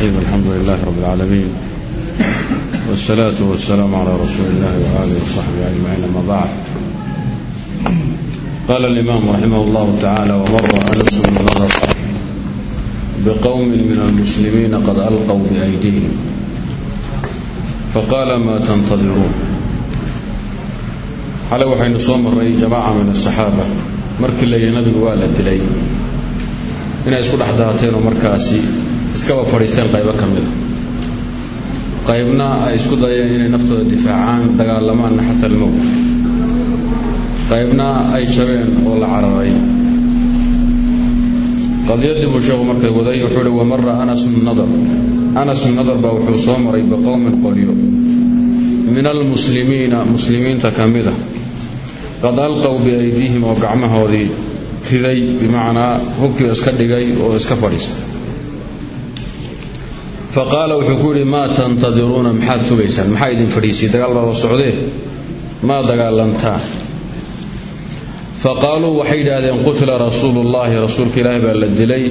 الرحيم الحمد لله رب العالمين والصلاة والسلام على رسول الله وآله وصحبه أجمعين أما بعد قال الإمام رحمه الله تعالى ومر أنس بن نضر بقوم من المسلمين قد ألقوا بأيديهم فقال ما تنتظرون xalay waxaynu soo marray jamaaca min asaxaaba markii la yidhi nabigu waa la dilay inay isku dhex daateen oo markaasi iskaba fadhiisteen qaybo ka mida qaybna ay isku dayeen inay naftooda difaacaan dagaalamaanna xata almowt qaybna ay jabeen oo la cararay. Qadiyadii buu sheekhu markay waday wuxuu ihi wamara anas nadar anas nadar baa wuxuu soo maray biqowmin qolyo min almuslimiina muslimiinta ka mida qad alqow biaydiihim oo gacmahoodii riday bimacnaa hubkiiba iska dhigay oo iska fadhiistay fa qaala wuxuu ku yidhi maa tantadiruuna maxaad sugaysaan maxaa idin fadhiisiyey dagaal baaba socdee maa dagaalantaan fa qaaluu waxay yidhaahdeen qutila rasuulullaahi rasuulka ilaahi baa la dilay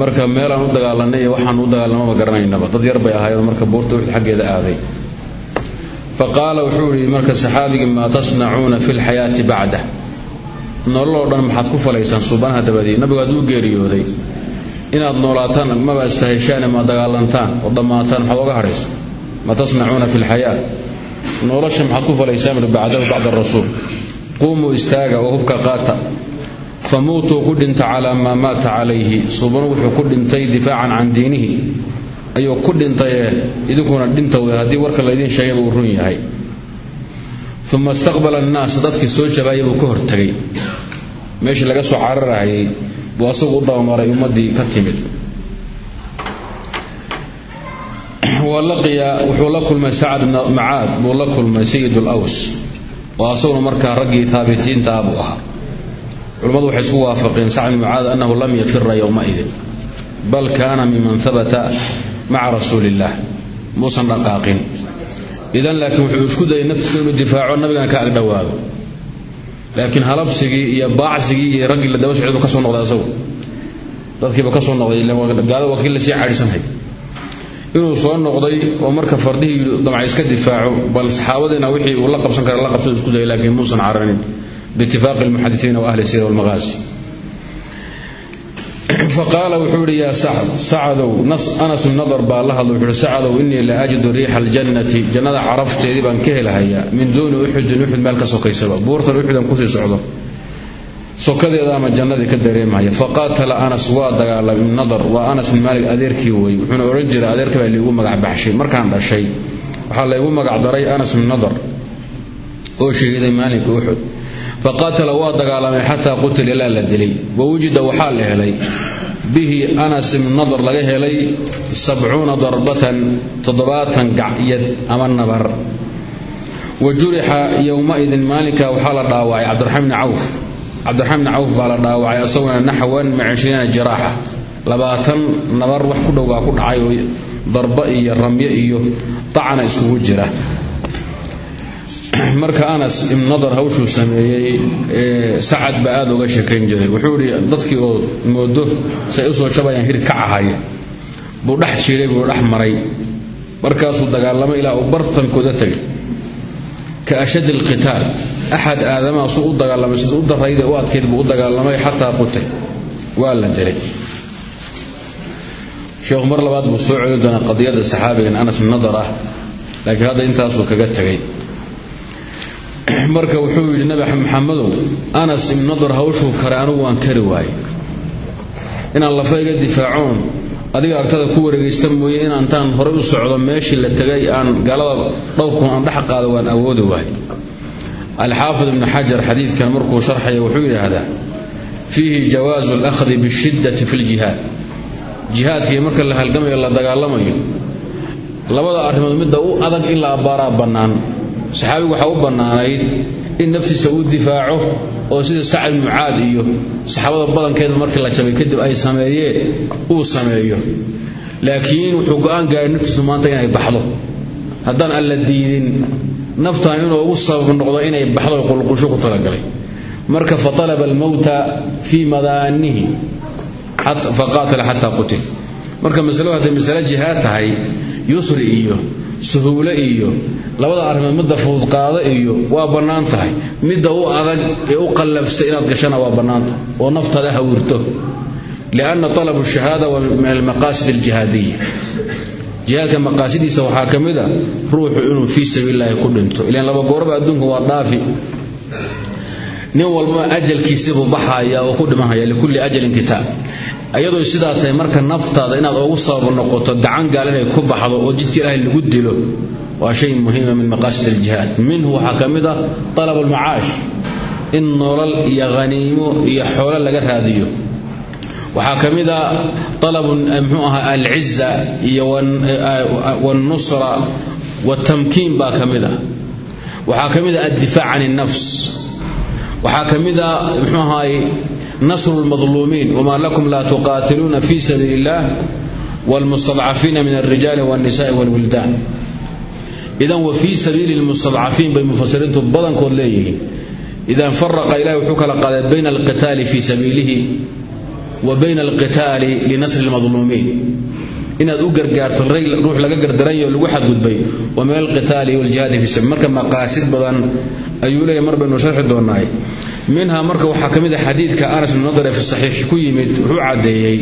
marka meelaan u dagaalanay iyo waxaan u dagaalamaba garanaynaba dad yar bay ahaayeen marka buurta uxud xaggeeda aaday fa qaala wuxuu yidhi marka saxaabigii maa tasnacuuna fi lxayaati bacda nololoo dhan maxaad ku falaysaan suubanaha dabadii nabigu hadduu geeriyooday inaad noolaataan maba istaheshaane maa dagaalantaan oo dhammaataan maxaad oga hadhaysa maa tasnacuuna fi lxayaa nolosha maxaad ku falaysaan bacdahu bacda rasuul. Quumuu istaaga oo hubka qaata. Fa muutuu ku dhinta calaa maa maata calayhi. Suubanu wuxuu ku dhintay difaacan can diinihi. Ayuu ku dhintayee idinkuna dhintowda haddii warka laydiin sheegayba uu run yahay. Uma istaqbala annaas dadkii soo jabaaya buu ka hortegay meeshii laga soo cararahayay buu asagu u dabamaray ummaddii ka timid. Wa laqiya wuxuu la kulmay sacad bna macaad buu la kulmay sayid laws oo asaguna markaa raggii taabitiinta ah buu ahaa. Culimmadu waxay isku waafaqeen sacd bn mucaad annahu lam yafira yowmaidin bal kaana miman habata maca rasuuli illaah muusan dhaqaaqin. Idan laakiin wuxuu isku dayay naftiisa inuu difaaco nabigana ka agdhowaado laakiin halabsigii iyo baacsigii iyo raggii la daba socday buu ka soo noqday asagu. Dadkiiba ka soo noqday gaalada waa kii la sii cadhisanhay inuu soo noqday oo marka fardihii damca iska difaaco bal saxaabadiina wixii uu la qabsan kara la qabsado isku dayay laakiin muusan cararin biitifaaqi almuxadisiina wa ahli sira walmaqaasi faqaala wuxuu yidhi yaa sacd sacadow anas bn nadar baa la hadla wuxuu ihi sacadow innii la ajidu riixa aljannati jannada carafteedii baan ka helahayaa. Min duuni uxudin uxud meel ka sokaysaba buurtan uxudan ku sii socdo. Sokadeeda ama jannadii ka dareemahaya faqaatala anas waa dagaalamay ibn nadar waa anas bin maalik adeerkii wey wuxuuna odhan jiray adeerka baa liigu magac baxshay. Markaan dhashay waxaa laygu magac daray anas bin nadar oo maalinka uxud faqaatala waa dagaalamay xataa qutil ilaa la dilay. Wa wujida waxaa la helay. Bihi anas ibn nadar laga helay sabcuuna darbatan toddobaatan gacyad ama nabar. Wa jurixa yowmaidin maalinka waxaa la dhaawacay cabdiraxmaan bni cawf. Cabdiraxmaan bni cawf baa la dhaawacay isaguna naxwan min cishriina jiraaxa labaatan nabar wax ku dhow ku dhacay oo darba iyo ramyo iyo dacna iskugu jira marka anas ibn nadar hawshuu sameeyey sacad baa aada uga sheekayn jiray. Wuxuu idhi dadkii oo moodo say u soo jabayaan hir ka cahaya buu dhex jiray buu dhex maray. Markaasuu dagaalamay ilaa uu bartankooda tegay ka ashad alqitaal axad aadamaha suu u dagaalamay siduu u darayde u adkayd buu u dagaalamay xataa qutay. Waa la dilay. Sheekhu mar labaad buu soo celin doonaa qadiyada saxaabigan anas nadar ah laakiin hadda intaasuu kaga tegay marka wuxuu yidhi nabi maxamedow anas ibn nadar hawshuu kare anugu waan kari waaye. Inaan lafa iga difaacoon adiga agtada ku wareegaysta mooye inaantaan horay u socdo meeshii la tegay aan gaalada dhowrkun aan dhex qaado waan awoodi waaye. Alxaafid ibnu xajar xadiidkan markuu sharxaya wuxuu yidhaahdaa fiihi jawaasu alakhdi bishiddati fi ljihaad jihaadkii marka la halgamayo la dagaalamayo labada arrimood midda u adag in la abbaaraa bannaan saxaabigu waxaa u bannaanayd in naftiisa uu difaaco oo sida sacad mucaad iyo saxaabada badankeeda markii la jabay kadib ay sameeyeen uu sameeyo. Laakiin wuxuu go'aan gaaray naftiisu maanta inay baxdo. Haddaan alla diidin naftan inuu ugu sabab noqdo inay baxdo qulqusho ku talagalay. Marka fatalaba almowta fii madaanihi faqaatala xataa qutil marka masalo hadday masale jihaad tahay yusri iyo suhuule iyo labada arrimood midda fudud qaado iyo waa bannaan tahay. Midda u adag ee u qallafsa inaad gashana waa bannaan oo naftaada hawirto lianna talabu shahaada waa min almaqaasid aljihaadiya jihaadka maqaasidiisa waxaa ka mid a ruuxu inuu fii sabiilillaahi ku dhinto. Ilaan laba gooraba adduunka waa dhaafi. Nin walbaba ajalkiisibuu baxaya oo ku dhimanhaya likulli ajalin kitaab ayadoo sidaa tahay marka naftaada inaad ugu sabab noqoto gacan gaal inay ku baxdo oo jidka ilaahay lagu dilo waa shay muhiima min maqaasid aljihaad minhu waxaa ka mid ah talab almacaash in nolol iyo haniimo iyo xoolo laga raadiyo waxaa ka mid a talabu mxuu aha alciza iyo wاlnusra wاtamkiin baa ka mid ah waxaa ka mid a addifaac can الnafs waxaa ka mid a mxuu ahaay nasru lmadluumiin wmaa lakum laa tuqaatiluuna fi sabiili illaah wlmustadcafiina min alrijaali wاlnisaai wاlwildaan idan wa fii sabiili lmustadcafiin bay mufasiriintu badankood leeyihiin. Idan faraqa ilahi wuxuu kala qaaday bayna alqitaali fii sabiilihi wa bayna alqitaali linasri lmadluumiin inaad u gargaarto ruux laga gardaranyao lagu xadgudbay wa min alqitaali wljihaadi fi sabiil. Marka maqaasid badan ayuu leeyahy mar baynu sharxi doonaay minha marka waxaa ka mid a xadiidka anas bn nadre fi saxiix ku yimid wuxuu caddeeyey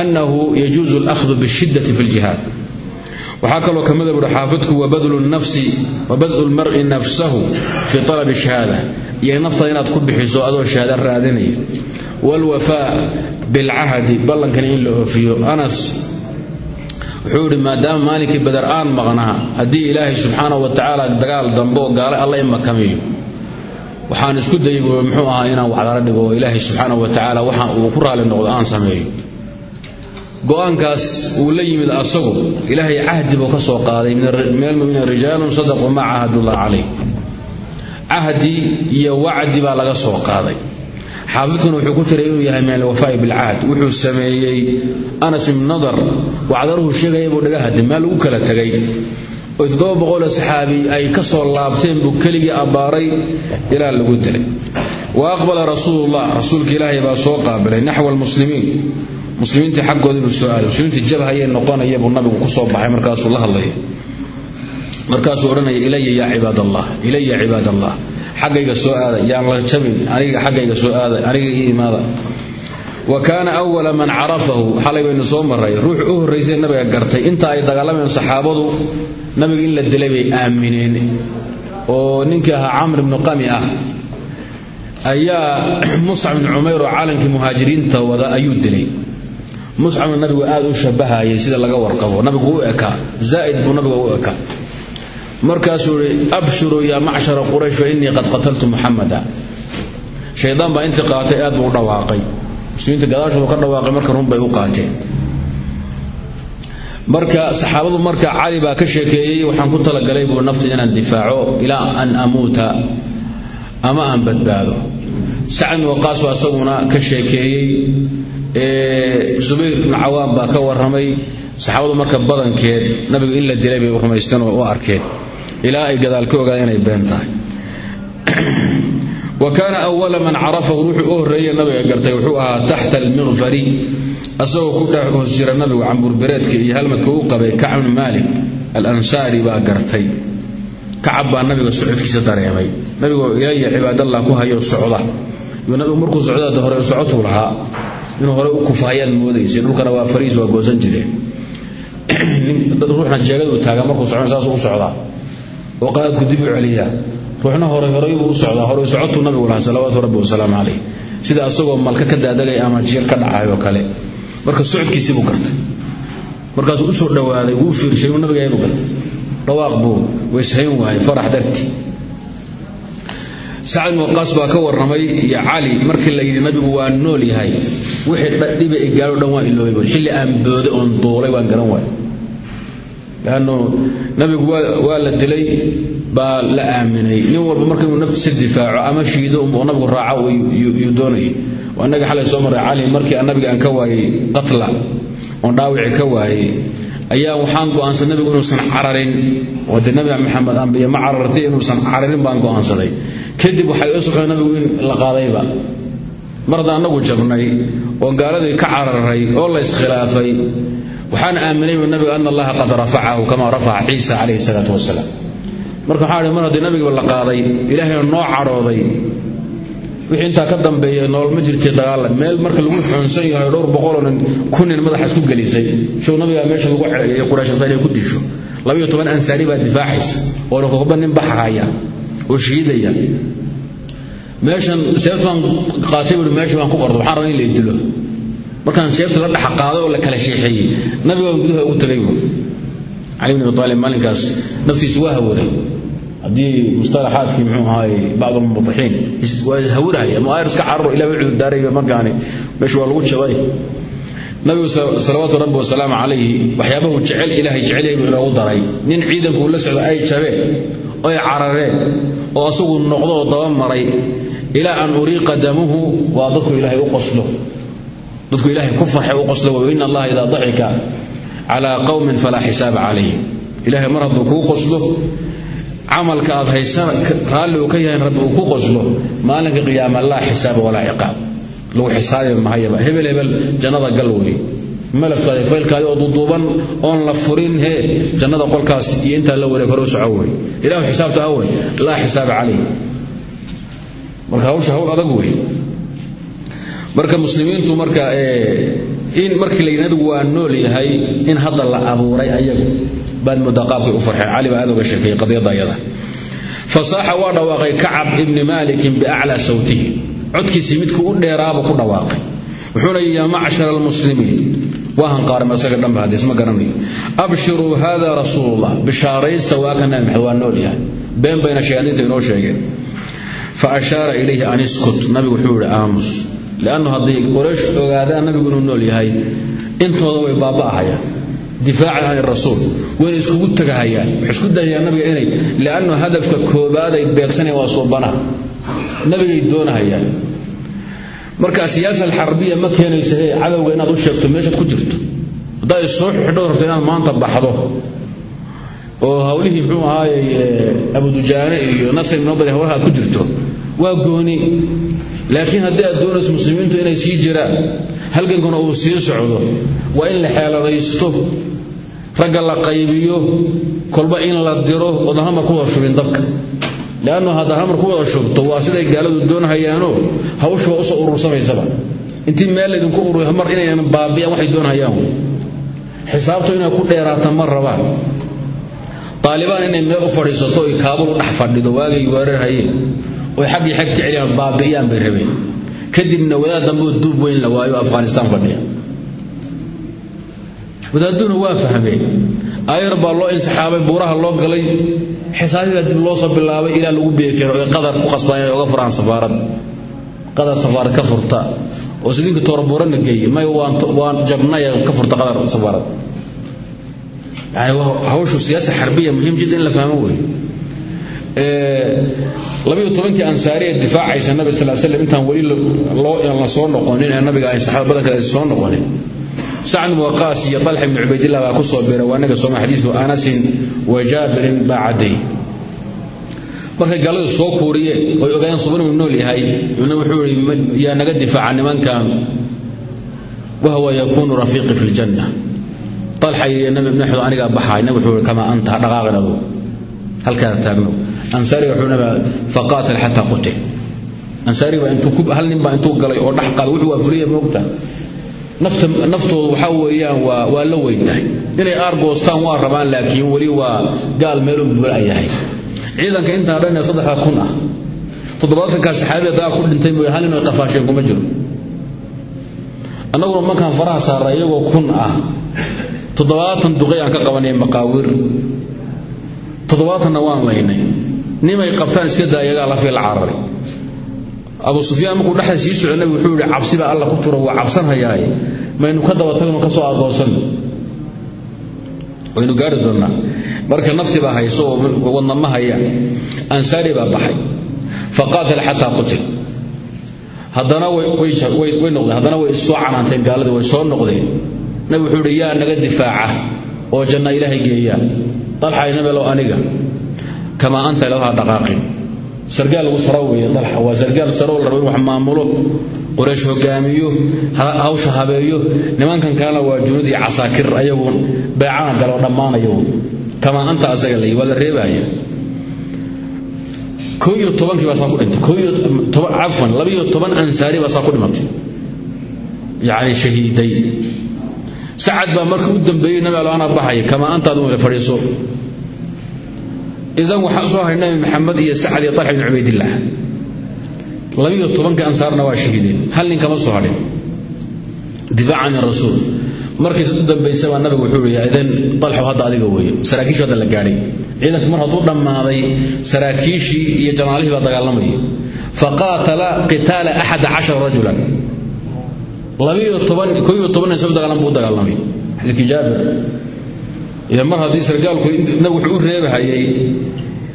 annahu yajuusu alahdu bishiddati fi ljihaad waxaa kaloo ka mida buhi xaafidku wabadlu lmari nafsahu fi talabi shahaada iyo naftaada inaad ku bixiso adoo shahaada raadinaya. Waalwafaa bilcahdi ballankana in la oofiyo anas wuxuu idhi maadaama maalinkii badar aan maqnaa haddii ilaahay subxaanahu wa tacaala dagaal dambe oo gaale alla i makamiyo waxaan isku dayay muxuu ahaa inaan waxdala dhigo ilaahay subxaanahu wa tacaala waxa uu ku raali noqdo aan sameeyo. Go'aankaas uu la yimid asagu ilaahay cahdi buu ka soo qaaday min almuminiina rijaalun sadaquu ma cahadullah calayh cahdi iyo wacdi baa laga soo qaaday xaafidkuna wuxuu ku tiray inuu yahay min alwafaa'i bilcahd wuxuu sameeyey anas ibn nadar. Wacdaruhu sheegaya buu dhaga haday meel lagu kala tegay oo toddoba boqoloo saxaabi ay ka soo laabteen buu keligii abbaaray ilaa lagu dilay. Wa aqbala rasuulullah rasuulka ilaahay baa soo qaabilay naxwa almuslimiin. Muslimiintii xaggoodii buu soo aaday. Muslimiintii jabhayee noqonaya buu nabigu ku soo baxay markaasuu la hadlaya markaasuu odhanaya ilaya yaa cibaad allah ilaya cibaad allah xaggayga soo aada yaan la jabin aniga xaggayga soo aada aniga ii imaada. Wa kaana awala man carafahu xalay baynu soo maray ruux u horraysay nabiga gartay. Inta ay dagaalamayeen saxaabadu nabiga in la dilay bay aamineen. Oo ninkii ahaa camr ibnu qami ah ayaa muscab ibn cumayr oo caalankii muhaajiriinta wada ayuu dilay. Muscabna nabigu aad u shabahayay sida laga warqabo. Nabigu u ekaa. Zaa'id buu nabiga u ekaa markaasuu ihi abshiruu yaa macshara quraysh fa innii qad qataltu muxamada shaydaan baa intii qaatay aad buu dhawaaqay. Muslimiinta gadaashoodu ka dhawaaqay marka run bay u qaateen marka saxaabadu marka cali baa ka sheekeeyey waxaan ku talagalay buu nafta inaan difaaco ilaa an amuuta ama aan badbaado. Sacad bin waqaas baa isaguna ka sheekeeyey zubayr ibnu cawaam baa ka warramay. Saxaabadu marka badankeed nabigu in la dilay bay rumaysteen oo u arkeen ilaa ay gadaal ka ogaadeen inay been tahay. Wa kaana awala man carafahu ruuxuu u nabiga gartay wuxuu ahaa taxta almiqfari asagoo ku dhex hoos jira nabigu camburbereedka iyo halmadka uu qabay kacb bnu maalik alansaari baa gartay. Kacab baa nabiga socodkiisa dareemay. Nabigoo ilaya cibaadallah ku hayo socda. Yuu nabigu markuu socdaada hore socotuu lahaa inuu hore u kufahayaad moodaysay dhulkana waa fariis waa goosan jireen. Ruuxna jeegadu taaga markuu socon saasuu u socdaa oo qaadadku dib u celiyaa ruuxna horay horay buu u socdaa horay socotuu nabigu lahaa salawaatu rabbi wasalaamu calayh sida asagoo malka ka daadagay ama jiir ka dhacay oo kale marka socodkiisii buu gartay markaasuu u soo dhowaaday wuu fiirshay uu nabiga inuu gartay dhawaaq buu weyshayn waayay farax darti sacad waqaas baa ka warramay iyo cali markii la yidhi nabigu waa nool yahay wixii dhiba i gaadho dhan waa iloobay xilli aan booday oon duulay waan garan waay leannu nabigu waa la dilay baa la aaminay nin walba marka inuu naftiisa difaaco ama shiido oo nabigu raaco yuu doonayay waa innaga xalay soo maray cali markii nabiga aan ka waayey qatla oon dhaawici ka waayey ayaa waxaan go'aansaday nabigu inuusan cararin oo dee nabi maxamed ambiye ma carartay inuusan cararin baan go'aansaday kadib waxay u socdeen nabigu in la qaadayba mar haddaan annagu jabnay oo gaaladii ka cararay oo la iskhilaafay waxaan aaminay nabigu ana allaha qad rafacahu kama rafaca ciisa calayhi salaatu wasalaam. Marka waxaa mar haddii nabigiba la qaaday ilaahayna noo cadhooday wixii intaa ka dambeeya nool ma jirtay dagaalla meel marka lagu xoonsan yahay dhowr boqoloo nin kun nin madaxa isku gelisay. Show nabigaa meesha lagu xeeyo quraashata inay ku disho. Labayo toban baa difaacaysa oo kokoba nin baxahaya oo shiidaya. Meeshan qaatay buui meesha baan ku qordo waxaan rabaa in la dilo markaan seefta la dhex qaaday oo la kala sheexeeyey nabiga baan gudaha ugu tagay buui cali bin abi maalinkaas naftiisu waa hawaday haddii mustalaxaadkii muxuu ahaay bacd almubadixiin waa hawirahaya muaayir iska caruro ilah way cudurdaarayba markaani meesha waa lagu jabay. Nabigu salawaatu rabbi wasalaamu calayhi waxyaabahu jecel ilaahay jecelyahay buu inoogu daray. Nin ciidankuu la socdo ay jabeen oy carareen oo asagu noqdo oo daba maray ilaa an uriiqa damuhu waa dadku ilaahay u qoslo dadku ilaahay ku farxay u qoslo way ina allaha idaa daxika calaa qowmin falaa xisaaba calayhim. Ilaahay mar hadduu qoslo camalka aad haysana raalli uu ka yahay rabbi uu ku qoslo maalinka qiyaama laa xisaaba walaa ciqaab. Lagu xisaabi mahayaba hebel hebel jannada gal wey. Malafkaadi faylkaadi oo duduuban oon la furin hee jannada qolkaas iyo intaa la wareeg hore u soco wey. Ilahu xisaabta awey laa xisaaba calayh marka hawsha hawl adag wey marka muslimiintu marka in markii la waa nool yahay in hadda la abuuray ayagu baad moodaa u farxeen cali baa uga sheekeeyey qadiyadda ayada. Fasaaxa waa dhawaaqay kacab ibni maalikin biaclaa sawtihi. Codkiisii midku u dheeraaba ku dhawaaqay. Wuxuuna yidhi yaa macshara almuslimiin waa hanqaarim isaga dhanba haddii isma garanayo abshiruu hada rasuulullah. Bishaaraysta waa ka nool yahay. Been bayna shayaadiinta inoo sheegeen. Fa ashaara ilayhi an iskut. Nabigu wuxuu yidhi aamus liannu hadday qoraysh ogaadaan nabigu inuu nool yahay intooda way baaba'ahayaan difaacan can rasuul wayna iskugu tagahayaan waxay isku dayayaan nabiga inay liannu hadafka koobaad ay beegsanayaan waa suubanaha nabigay doonahayaan marka siyaasa alxarbiya ma keenaysa ee cadowga inaad u sheegto meeshaad ku jirto haddaad soo xidho rabto inaad maanta baxdo oo hawlihii muxuu ahaayey abudujaane iyo nasr ibn nadri hawlaha ku jirto waa gooni. Laakiin haddii aad doonayso muslimiintu inay sii jiraan halgankuna uu sii socdo. Waa in la xeeladaysto ragga la qaybiyo kolba in la diro oodan hamar ku wada shubin dabka. Leannu haddaad hamar ku wada shubto waa siday gaaladu doonhayaanoo hawshuba u soo urursamaysaba intii meel laydinku ururiyo mar inaynan baabi'an waxay doonhayaan xisaabtu inay ku dheeraata ma rabaan. Taalibaan inay meel u fadhiisato oy kaabul u dhex fadhido waagay weerarhayeen oy xaggii xag jeceliyaan baabi'iyaan bay rabeen. Kadibna wadaad dambe oo duub weyn la waayo afghanistaan fadhiya. Wadaaduna waa fahmeen. Ayar baa loo insixaabay buuraha loo galay xisaabii baa dib loo soo bilaabay ilaa lagu beekeen oy qadar ku qasbaan oga furaan safaarad. Qadar safaarad ka furta oo sidinka toorabuurana geeye may waan jabnay ka furta qadar safaarad. Yani hawshu siyaasa xarbiya muhiim in la fahmo wey labayo tobankii ansaari ee difaacaysa nabi sal slam intaan weli la soo noqonin ee nabiga ay saxaaba badankeed ay soo noqonin. Sacd ibn waqaas iyo talxa ibn cubaydillah baa ku soo biiray waa ogaayeen suban nool yahay ibna wuxuu yidhi naga difaaca nimankan. Wahwa yakuunu rafiiqi fi ljanna talxa iyo nabi axmed anigaa wuxuu kamaa anta dhaqaaqin halkaada taagno. Ansaari wuxuu nabi faqaatil xataa qutil ansaari baa intuu galay oo dhex qaada wuxuu waa fuliya moogta naftoodu waxaa weeyaan waa la weyntahay inay aargoostaan waa rabaan laakiin weli waa gaal meeluu bula yahay. Ciidanka intaa dhan saddexda kun ah toddobaatankaa saxaabiya dagaal ku dhintay mooy hal inay kuma jiro. Annaguna markaan faraha saarra iyagoo kun ah toddobaatan duqay aan ka qabanay maqaawir toddobaatanna waan laynay. Nimay qabtaan iska daa la fiil cararay abu sufyaan markuu dhexda sii socdo nabigu wuxuu yihi cabsibaa alla ku tura waa cabsanhayaay maynu ka daba tagno ka soo agoonsan waynu gaari doonnaa. Marka nafti baa hayso oo wadnama haya. Ansaari baa baxay. Faqaatala xataa qutil. Haddana way noqdeen. Haddana way issoo canaanteen gaaladii way soo noqdeen. Nabi wuxuu yihi yaa naga difaaca oo janna ilaahay geeyaa dalxay nabelow aniga. Kamaa anta ilaha dhaqaaqin. Sargaal lagu saro weeye dalxa. Waa sargaal saroo la rabo in wax maamulo qoraysh hogaamiyo hawsha habeeyo. Nimankan kalena waa junud iyo casaakir ayagu beecana galo dhammaanayo kamaa anta asaga la waa la reebaya koo iyo tobankii baa saa ku dhintay. Koo iyo toban sacad baa marka u dambeeyey nabi allo anaa baxaya kamaa antaad u fadhiiso? Idan waxaa soo haray nabi maxamed iyo sacad iyo talxa bin cubaydillaah labiyo tobanka ansaarna waa shahiideen hal nin kama soo hadhin. Difaacan min rasuul. Markiis u dambaysa baa nabigu wuxuu yihi idan dalxu hadda adiga weeye saraakiishu hadda la gaadhay. Ciidanku mar hadduu dhammaaday saraakiishii iyo janaalihii baa axada cashara rajulan mar haddii sargaalku nabigu wuxuu u reebahayay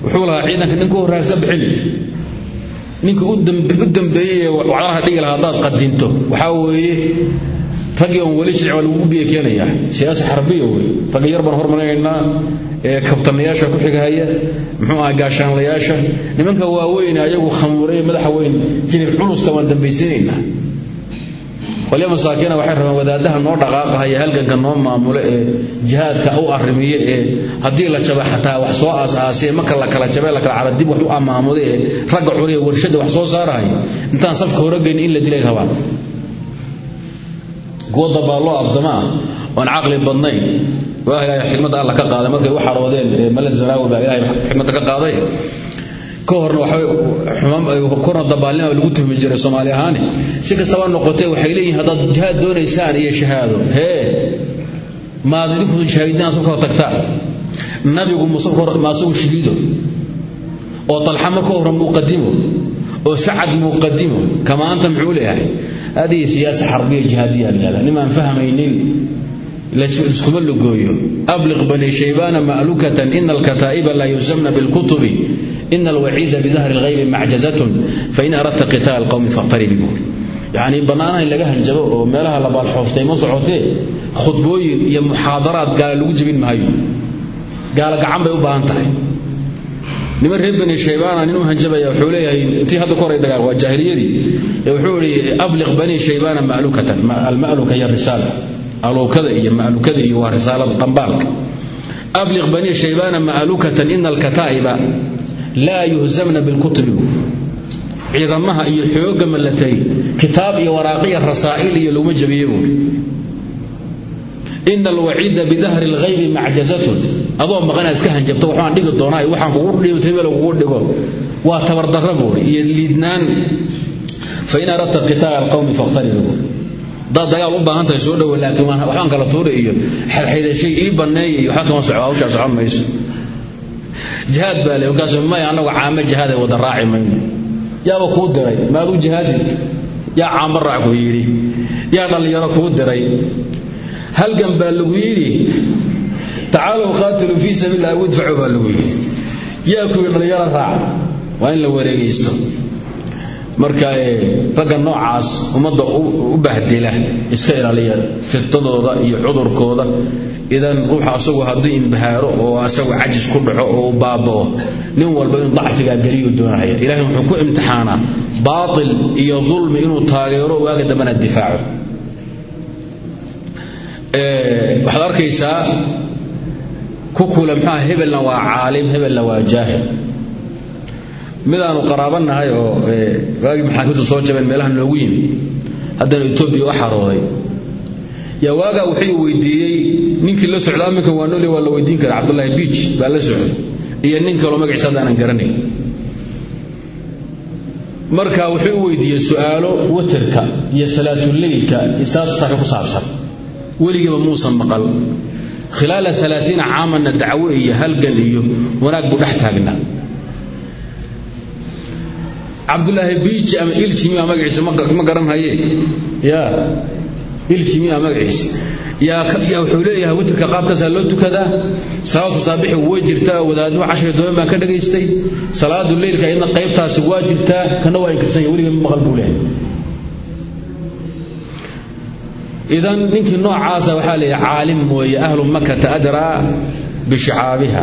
wuxuu lahaa ciidanka ninka u horraa iska bixin. Ninka u dambeeyey ee wacdaraha dhigi wey ragga yar baan hormarinaynaa ee kabtanayaasha ku xigahaya muxuu aha gaashaanlayaasha. Nimanka waaweyne ayagu khamuuray madaxa weyn jilib culuska waan dambaysiinaynaa qolya masaakiina waxay rabeen wadaadaha noo dhaqaaqahaya halganka noo maamulo ee jihaadka u arrimiye ee haddii la jaba xataa wax soo aas-aasee marka la kala jabe la kala cara dib wax u amaamuda ee ragga culiya warshada wax soo saarahaya intaan safka horegeyn in la dilay rabaan kuwa dabaalloo absama ah oon caqli badnayn waa ilaahay xikmadda alla ka qaaday. Markay u xaroodeen mala zanaawi baa xikmadda ka qaaday ka horna korna dabaalnima lagu tuhmi jiray soomaali ahaani. Si kastaba noqotee waxay leeyihiin haddaad jihaad doonaysaan iyo shahaado. Hee maad idinku shahaidinaa soo kala tagtaan nabigu maasagu shahiido oo talxa marka hore muqadimo oo sacad muqadimo kama anta muxuu leeyahay? Siyaasa xarbiya jihaadiya lahada nimaan fahmaynin iskuma lugooyo abliq bani shaybana ma'lukatan ina alkataa'iba laa yusamna bilkutubi ina alwaciida bidahri lghaybi macjazatun fain aradta qitaala alqowmi faqtaribi buuri yacni bannaanaha in laga hanjabo oo meelaha la baalxooftay ma socotee khudbooyin iyo muxaadaraad gaala lagu jebin maayo gaala gacan bay u baahan tahay niman reer bani shaybaana nin u hanjabaya wuxuu leeyahay intii hadda ka horay dagaal waa jaahiliyadii wuxuu ihi abliq bani shaybaana ma'lukatan alma'luka iyo risaala alowkada iyo ma'lukada iyo waa risaalada qambaalka abliq bani shaybaana ma'lukatan ina alkataa'iba laa yuhzamna bilkutubi. Ciidamaha iyo xooga malatay kitaab iyo waraaqiya rasaa'il iyo laguma jabiye buuri ina alwaciida bidahri lghaybi macjazatun. Adoo maqanaa iska hanjabto waxbaan dhigi doonaa waxaan kugu dhiibtay meel kugu dhigo. Waa tabardarra buuri iyo liidnaan. Fain aradta qitaala alqowmi faqtaribi buuri haddaad dagaal u baahan tahay soo dhowo laakiin waxbaan kala tuuri iyo xerxidashay ii banneey iyo waxba kama soco hawshaa socon mayso. Jihaad baa le markaasu may annagu caamo jihaada wada raaci mayno. Yaaba kuu diray maaduu jihaadid yaa caamo raac ku yidhi. Yaa dhallinyaro kuu diray. Halgan baa lagu yidhi. Tacaalow qaatilu fii sabiil lah wadfacu baa lagu yidhi. Yaa ku yidhi dhallinyaro raac waa in la wareegaysto marka ragga noocaas ummadda u bahdila iska ilaaliya fitadooda iyo cudurkooda. Idan ruuxa asagu hadduu imbahaaro oo asagu cajis ku dhaco oo u baaba'o nin walba inuu dacfigaa geliyuu doonaya ilahay wuxuu ku imtixaanaa baatil iyo dulmi inuu taageero waaga dambana difaaco. Waxaad arkaysaa ku kule maxaa hebelna waa caalim hebelna waa jaahil midaanu qaraabannahay oo waagii maxaakiimtu soo jabeen meelaha noogu yimi. Haddana etoobiya u xarooday. Yaa waagaa wuxuu weydiiyey ninkii la socda aminkan waa noole waa la weydiin kara cabdullaahi biij baa la socday. Iyo nin kaloo magaciisa haddaanan garanayn marka wuxuu u su'aalo waterka iyo salaatuleylka iyo salaata saxi ku saabsan. Weligiiba muusan maqal. Khilaala alaaiina caamanna dacwo iyo halgan iyo wanaag buu dhex taagnaa cabdulaahi biiji ama iljimiya magaciisa ma garanhaye ya. Iljimiya magaciisa wuxuu leeyahay witrka qaabkaasaa loo tukadaa salaatu saabixi way jirtaa wadaaduhu cashari doban baan ka dhagaystay salaadu leylka iyadna qaybtaasi waa jirtaa kana waa inkirsanya weliga ma maqal buu leeyahay. Idan ninkii noocaasa waxaa leeyahay caalim mooye ahlu makata adraa bishicaabiha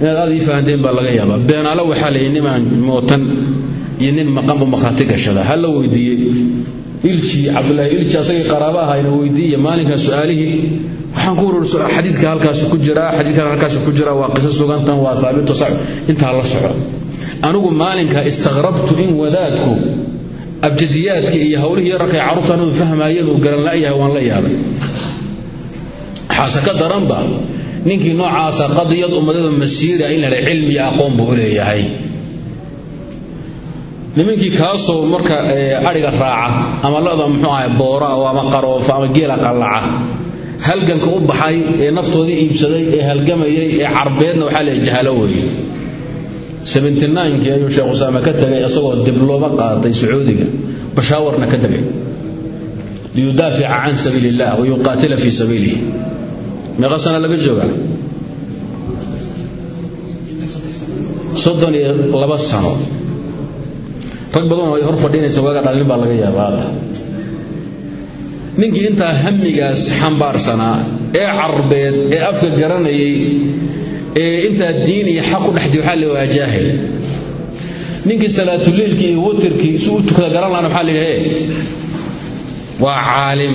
inaad aad ii fahanteen baa laga yaabaa. Beenaalo waxaa layidhi nimaan mootan iyo nin maqanbu makhraati gashada ha la weydiiyey ilji cabdulaahi ilji asagii qaraabo ahayna weydiiye maalinkaa su'aalihii. Waxaan ku urur xadiidka halkaas ku jira xadiidkan halkaas ku jira waa qiso sugantan waa haabito intaa la soco anigu maalinka istaqrabtu in wadaadku abjadiyaadkii iyo hawlihii yararkay carruurtan uu fahmaayeen uu garan la'yahay waan la yaabay xaase ka daranba ninkii noocaasa qadiyad ummadada masiira in la cilmi aqoon buu u leeyahay. Nimankii kaasoo marka adhiga raaca ama lada muxuu ahay boora ama qaroofa ama geela qallaca halganka u baxay ee naftoodii iibsaday ee halgamayay ee carbeedna waxaa la jahalo weeye. Kii ayuu sheekh usaame ka tegay isagoo diblooma qaatay sacuudiga bashaawarna ka tegay liyudaafica can sabiil illah wayuqaatila fii sabiilih meeqa sana laga jooga? Soddon iyo laba sano. Rag badanoo ay hor fadhiinaysa waaga dhalin baa laga yaaba hadda ninkii intaa hamigaas xambaarsanaa ee carbeed ee afka garanayay ee intaa diin iyo xaq u dhexdi waxaa la waa jaahil. Ninkii salaatuleilkii iyo watirkii isu u tukada garan lahana waxaa la yidhahe waa caalim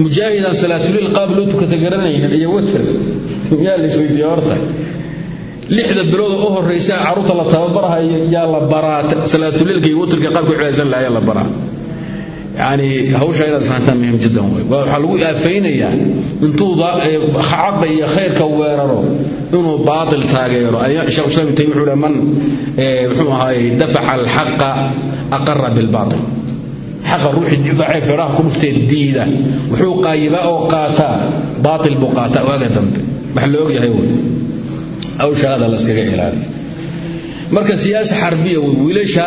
mujaahidaan salaatuleil qaab loo tukata iyo watir yaa la isweydiiye horta? Lixda bilooda u horraysa carruurta la tababarahayo yaa la baraa. Salaatuleilka iyo watirka qaabka cibaadaysan lahaa la baraa. Yani hawsha inaad fahantaan muhiim jiddan wey waxaa lagu aafaynayaa intuu xaqa iyo khayrka weeraro inuu baatil taageero. Sheekh islam ibn taymiya wuxuu man muxuu ahaayey dafaca alxaqa aqara bilbaatil xaqa ruuxii difaacee feeraha ku dhuftee diida. Wuxuu qaayibaa oo qaataa baatil buu qaataa. Waaga dambe. Wax la ogyahay wey hawshaada laskaga ilaaliyo marka siyaasa xarbiya wey wiilasha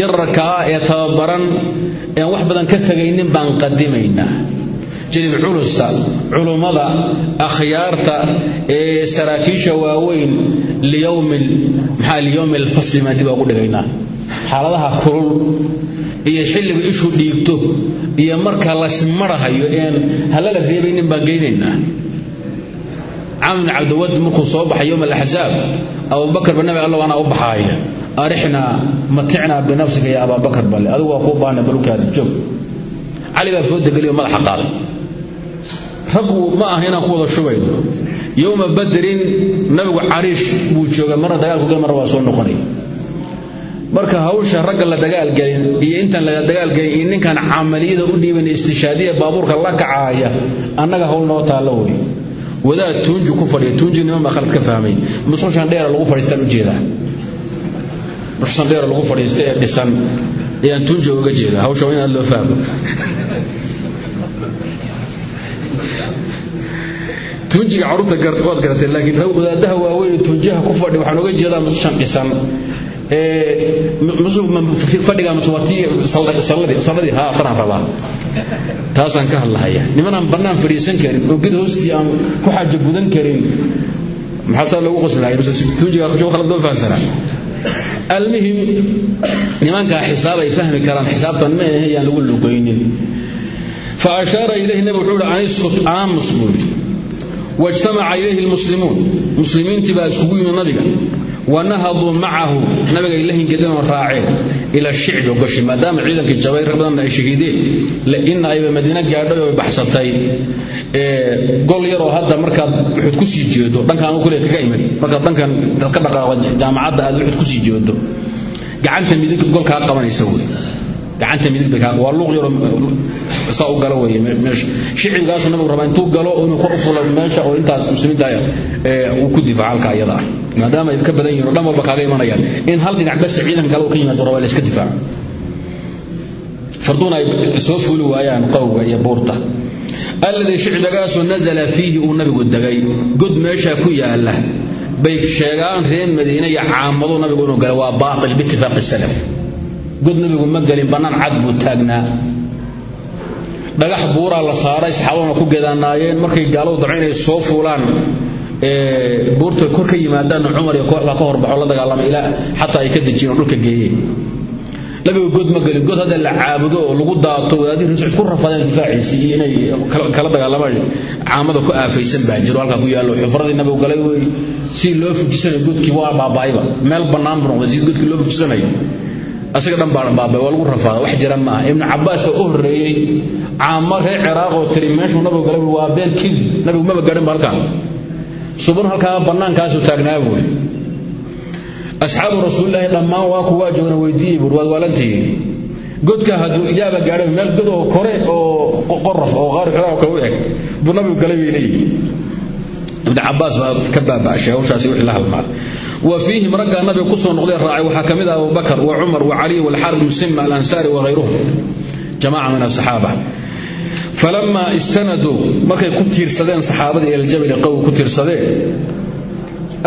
yararkaa ee tababaran ean wax badan ka tegaynin baan qadimaynaa. Jilib culusta culummada akhyaarta ee saraakiisha waaweyn xaaladaha kulul iyo xilliga ishu dhiigto iyo marka lasmarahayo een halala reebaynin baan geynaynaa. Camr bn cabdiwad markuu soo baxay yowm alaxsaab abubakar ba nabi alla anaa u baxaaya arixnaa maticnaa binafsika ya abaabakar bale adigu waa kuu baana balkaada joog cali baa fooda geliyo madaxa qaaday. Raggu ma aha inaan ku wada shubayno. Yowma badrin nabigu cariish buu joogay marna dagaalku gal marna waa soo noqonay marka hawsha ragga la dagaalgelin iyo intaan la dagaalgelin iyo ninkaan camaliyada u dhiiban istishaadiya baabuurka la kacaaya annaga hawl noo taallo wey wadaad tuunji ku fadhiya. Tuunji niman baa khalad ka fahmay. Musushan dheera lagu fadhiistaan u jeedaa musushan dheera lagu fadhiista ee dhisan? Ayaan tuunji uga jeeda hawsha in aad loo fahmo. Tuunjiga carruurta waad garatay laakiin wadaadaha waaweyn tuunjiha ku fadhi waxaan uga jeedaa musushan dhisan taasaan ka hadlahaya. Nimanaan bannaan fadhiisan karin oo ged hoostii aan ku xaajo gudan karin maxaa saa loogu qoslahaya tuunjiga khalad loo fahamsanaa almuhim nimankaa xisaab fahmi karaan xisaabtan ma ahe yaan lagu lugaynin fa ashaara ilayhi nabi wuxuu ihi aniskut aamus buu yidhi wajtamaca ilayhi lmuslimuun muslimiintii baa iskugu yimid nabiga wanahaduu macahu nabigay la hingedinoo raaceen ila shicbi goshi maadaama ciidankii jabay rag badanna ay shahiideen ina ayba madiino gaadhay oo baxsatay. Gol yaroo hadda markaad wuxuud ku sii jeedo dhankaan kule kaga imid. Markaad dhankan intaad ka dhaqaaqo jaamacadda aad wuxuud ku sii jeedo gacanta midig gol kaa qabanaysa wey. Gacanta midig bay kaa waa luuq yaroo saa u galo weeye meesha. Shicibigaasu nabigu rabaa intuu galo inuu kor u meesha oo intaas muslimiinta uu ku difaaco halka iyada ah maadaama ay ka badan yihiin oo dhan imanayaan. In hal dhinac bas ciidan galo ka yimaado rabaa la iska difaaco farduuna ay soo fuuli waayaan qowga iyo buurta. Alladii shicbigaasoo nazala fiihi uu nabigu degay. God meesha ku yaalla bay sheegaan reer madiine iyo caamadu nabigu inuu galay waa baatil biitifaaqi salaf. God nabigu ma gelin bannaan cad buu taagnaa. Dhagax buuraa la saaray saxaabaduna ku gedaanaayeen markay gaaladu dabco inay soo fuulaan buurta kor ka yimaadaanna cumar iyo kooxda ka horbaxo la dagaalamay ilaa xataa ay ka dejiyeen oo dhulka geeyeen nabiga god ma gelin. God hadda la caabudo oo lagu daato wadaadii rasuul ku rafadeen difaaciisii inay kala dagaalamaan caamada ku aafaysan baa jiro halkaa ku yaallo. Xufradii nabigu galay wey si loo fujisanayo godkii waa baaba'ayba meel bannaan buu noqday si godkii loo fujisanayo. Asaga dhan baa baabay waa lagu rafaada wax jira ma aha. Ibnu cabbaas baa u reer ciraaqoo tiri meeshuu nabigu galay? Waa been kidi nabigu maba garin ba halkaan suban halkaa bannaankaasuu taagnaa buuri asxaabu rasuulilaahi dhammaan waa kuwaa joogna weydiiyey buuri waad waalantihiin godka hadduu ijaaba gaadhay meel god oo kore oo qoraf oo qaari xiraaq kale u eg buu nabigu galay bay leeyihiin ibnu cabbaas baa ka baaba'ashay hawshaasi wixii la halmaaday wa fiihim raggaa nabiga ku soo noqday raacay waxaa ka mid ah abubakar wa cumar wa caliy walxaar bnu sima alansaari wahayruhum jamaca min asaxaaba falamaa istanaduu markay ku tiirsadeen saxaabadii ilaljabali qowga ku tiirsadeen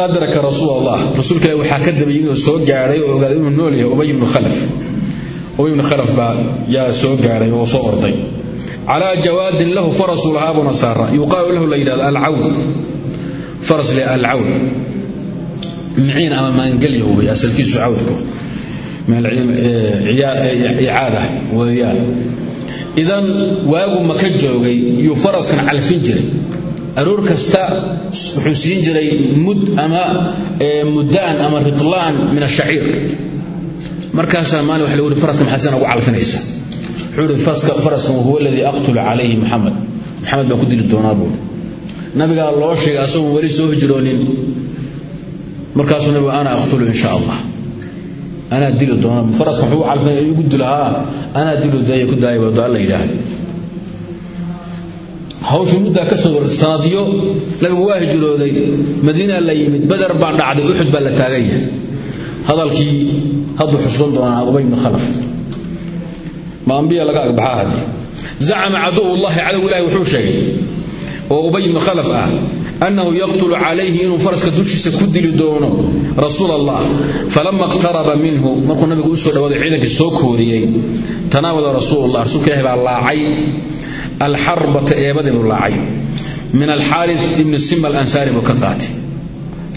adraka rasuul allah rasuulka ilahi waxaa ka dabayay inuu soo gaadhay oo ogaaday inuu nool yahay ubay ibnu khalaf. Ubay ibnu khalaf baa yaa soo gaadhay oo soo orday. Calaa jawaadin lahu farasu lahaa abu nasaara. Yuqaalu lahu la yidhahdo alcawn. Faras le alcawn. Miciin ama maangelya wey asalkiisu cawdku. Icaada weeyaan idan waagu maka joogay yuu faraskan calfin jiray. Aroor kasta wuxuu siin jiray mud ama muddaan ama ritlaan min ashaciir. Markaasaa maalin waxa lagu yidhi faraska maxaa sidan ugu calfinaysa? Wuxuu yidhi faraskan huwa aladii aqtulu calayhi maxamed maxamed baan ku dili doonaa buuri nabigaa loo sheegay asagoon weli soo hijroonin. Markaasuu nabigu ana aqtulu in sha allah anaa dili doona faraska muxuu calfinaya igu dilahaa anaa dilo daaya ku daaya bado alla yidhaahda hawshuu muddaa ka soo wartay sanadyo nabigu waa hijrooday. Madiina la yimid badar baa dhacday uxud baa la taagan yahay. Hadalkii hadduu xusuusan doonaa ubay ibnu khalaf. Ma ambiya laga agbaxaa haddii. Zacama caduwullahi cadow ilahi wuxuu sheegay oo ubay ibnu khalaf ah annahu yaqtulu calayhi inuu faraska dushiisa ku dili doono rasuul allah falama iqtaraba minhu markuu nabigu u soo dhawaaday ciidankii soo kooriyey tanaawala rasuulullah rasuulka ilahi baa laacay alxarbata eebadii buu laacay min alxaaris ibni sima alansaari buu ka qaatay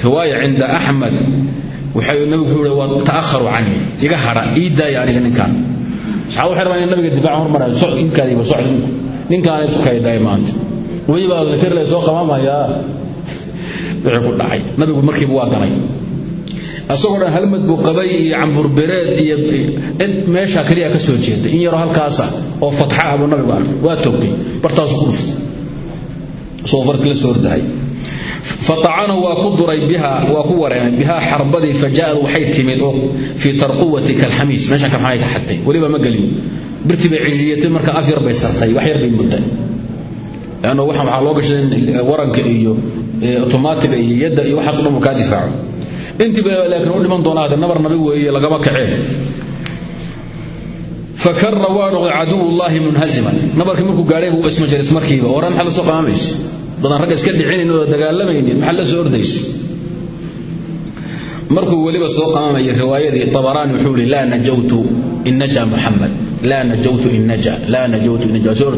riwaaya cinda axmed waxay nabigu wuxuu wa ta'aharu canii iga hadha ii daaya aniga ninkaan saxaabadu waxay rabaan in nabiga difaaca hormarayo ninkaadiiba socd ninkaana isu kaya daaya maanta weliba kirle soo qabamayaa wixii ku dhacay. Nabigu markiiba waa ganay asagoo dhan halmad buu qabay iyo camburbereed iyo meeshaa keliya ka soo jeeda in yaroo halkaasa oo fatxa ah buu nabigu arkay. Waa toogtay. Bartaasu ku dhuftay. Isagoo farski la soo ordahay fatacanahu waa ku duray waa ku wareemay bihaa xarbadii faja'ad waxay timid oo fii tarquwati kalxamiis. Meesha kalxamay ka xagtay weliba ma gelin. Birti bay cidhiiyatay marka af yar bay sartay. Wax yar lanno waxaan waxaa loo gashay waranka iyo otomaatiga iyo yadda iyo waxaas dhan uu kaa difaaco intiiba laakiin u dhiman doonaa hade nabar nabi weeye lagama kaceen. Fakara waa noqday caduwullaahi munhaziman. Nabarkii markuu gaadhay buu isma jaris markiiba. Oran maxaa soo qamamaysa dadaan ragga iska dhicinayn oo dagaalamaynin maxaa la soo ordaysa markuu weliba soo qamamayay riwaayadii tabaraani wuxuu yihi laa najawtu in naja muxamed laa najawtu in naja laa najawtu in naja soo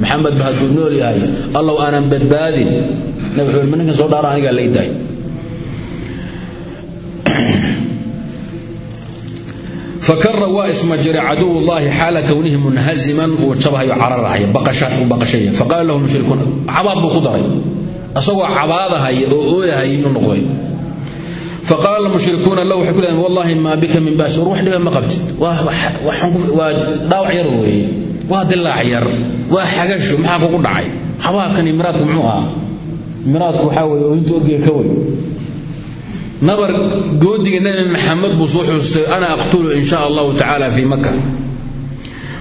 maxamed ba hadduu nool yahay allow aanan badbaadin. Nabi wuxuu ma ninkan soo dhaara anigaa laydaay fakara waa isma jiray caduwullaahi xaala kownihi munhaziman uu jabhayo cararahaya baqashaya. Faqaala lahu mushrikuun cabaad buu ku daray. Asagoo cabaadahaya oo ooyahaya inuu faqaala mushrikuuna lahu waxay ku leedaen wallahi maa bika min baas war wax dhiba ma qabtid waa dhaawac yar weeye waa dilaac yar waa xagasho maxaa kugu dhacay xabaadkani miraadku muxuu ahaa miraadku waxaa weeye ooyinta orgiga ka wey nabar goodiga nabi maxamed buu soo xuustay ana aqtulu in sha allahu tacaala fii maka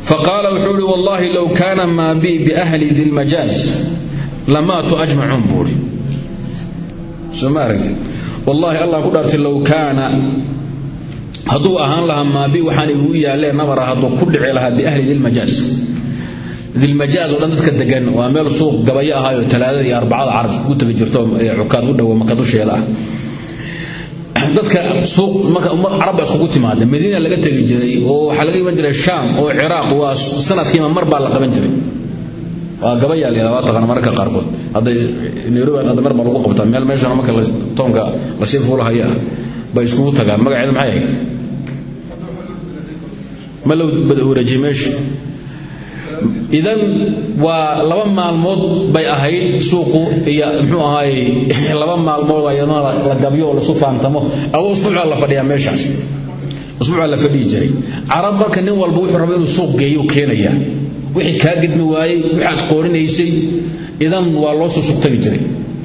faqaala wuxuu ihi wallahi low wallaahi allah ku dhaartay low kaana hadduu ahaan lahaa maabi waxaan igu yaalleen nabara hadduu ku dhici lahaa biahli dilmajaaz dilmajaaz oo dadka degan waa meel suuq gabayo ahaayo talaadada iyo arbacada carab iskugu tegi jirto cukaad u dhowo maka dusheeda ah. Dadka suuq marka carab baa iskugu timaada madiina laga tegi jiray oo waxaa laga iman jiray shaam oo ciraaq waa sanadkiima mar baa la qaban jiray waa gabayaa la yidhahdaa waa taqaana mararka qaarkood. Hadday nairobi hadda mar baa lagu qabtaa meel meeshana marka toonka la sii fuulahaya bay iskugu tagaan. Magaceeda maxay ahayd? Ma la wareejiyey meesha idan waa laba maalmood bay ahayd suuqu iyo muxuu ahaay laba maalmood ayadana la gabyo oo lasu faantamo. Aba usbuucaa la fadhiyaa meeshaas. Usbuucaa la fadhihi jiray. Marka nin walba wuxuu raba inuu suuq geeyo keenayaa wixii kaa gedmi waayey waxaad qoorinaysay idan waa loo soo suqtagi jiray.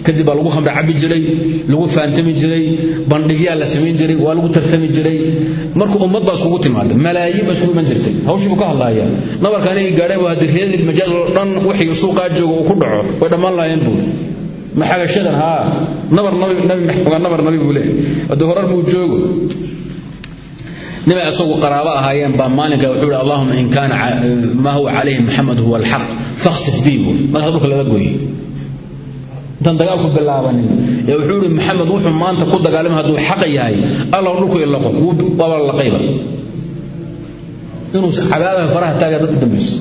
Kadib baa lagu khamra cabi jiray lagu faantami jiray bandhigyaa la samayn jiray waa lagu tartami jiray. Marka ummad baa iskugu timaada malaayiin baa iskugu iman jirtay. Hawshii ka hadlaaya nabarka anigii gaadhay waa diriyadii majaal oo dhan wixii suuqaa jooga uu ku dhaco way dhammaan lahayn buu. Maxagashadan haa nabar nabi nabi nabar nabi buu leeyahay. Hadda horar muu joogo nima isagu qaraabo ahaayeen baa maalinka wuxuu ihi allahuma in kaana maa huwa calayhi maxamed huwa alxaq faksif bii buu markaas dhulka laga gooyey. Intaan dagaalku bilaabanin. Ee wuxuu ihi maxamed wuxuu maanta ku dagaalamay hadduu xaqa yahay. Allah dhulku ilaqo. Waaba laqayba. Inuu cabaadaha faraha taagaa dadku dambayso.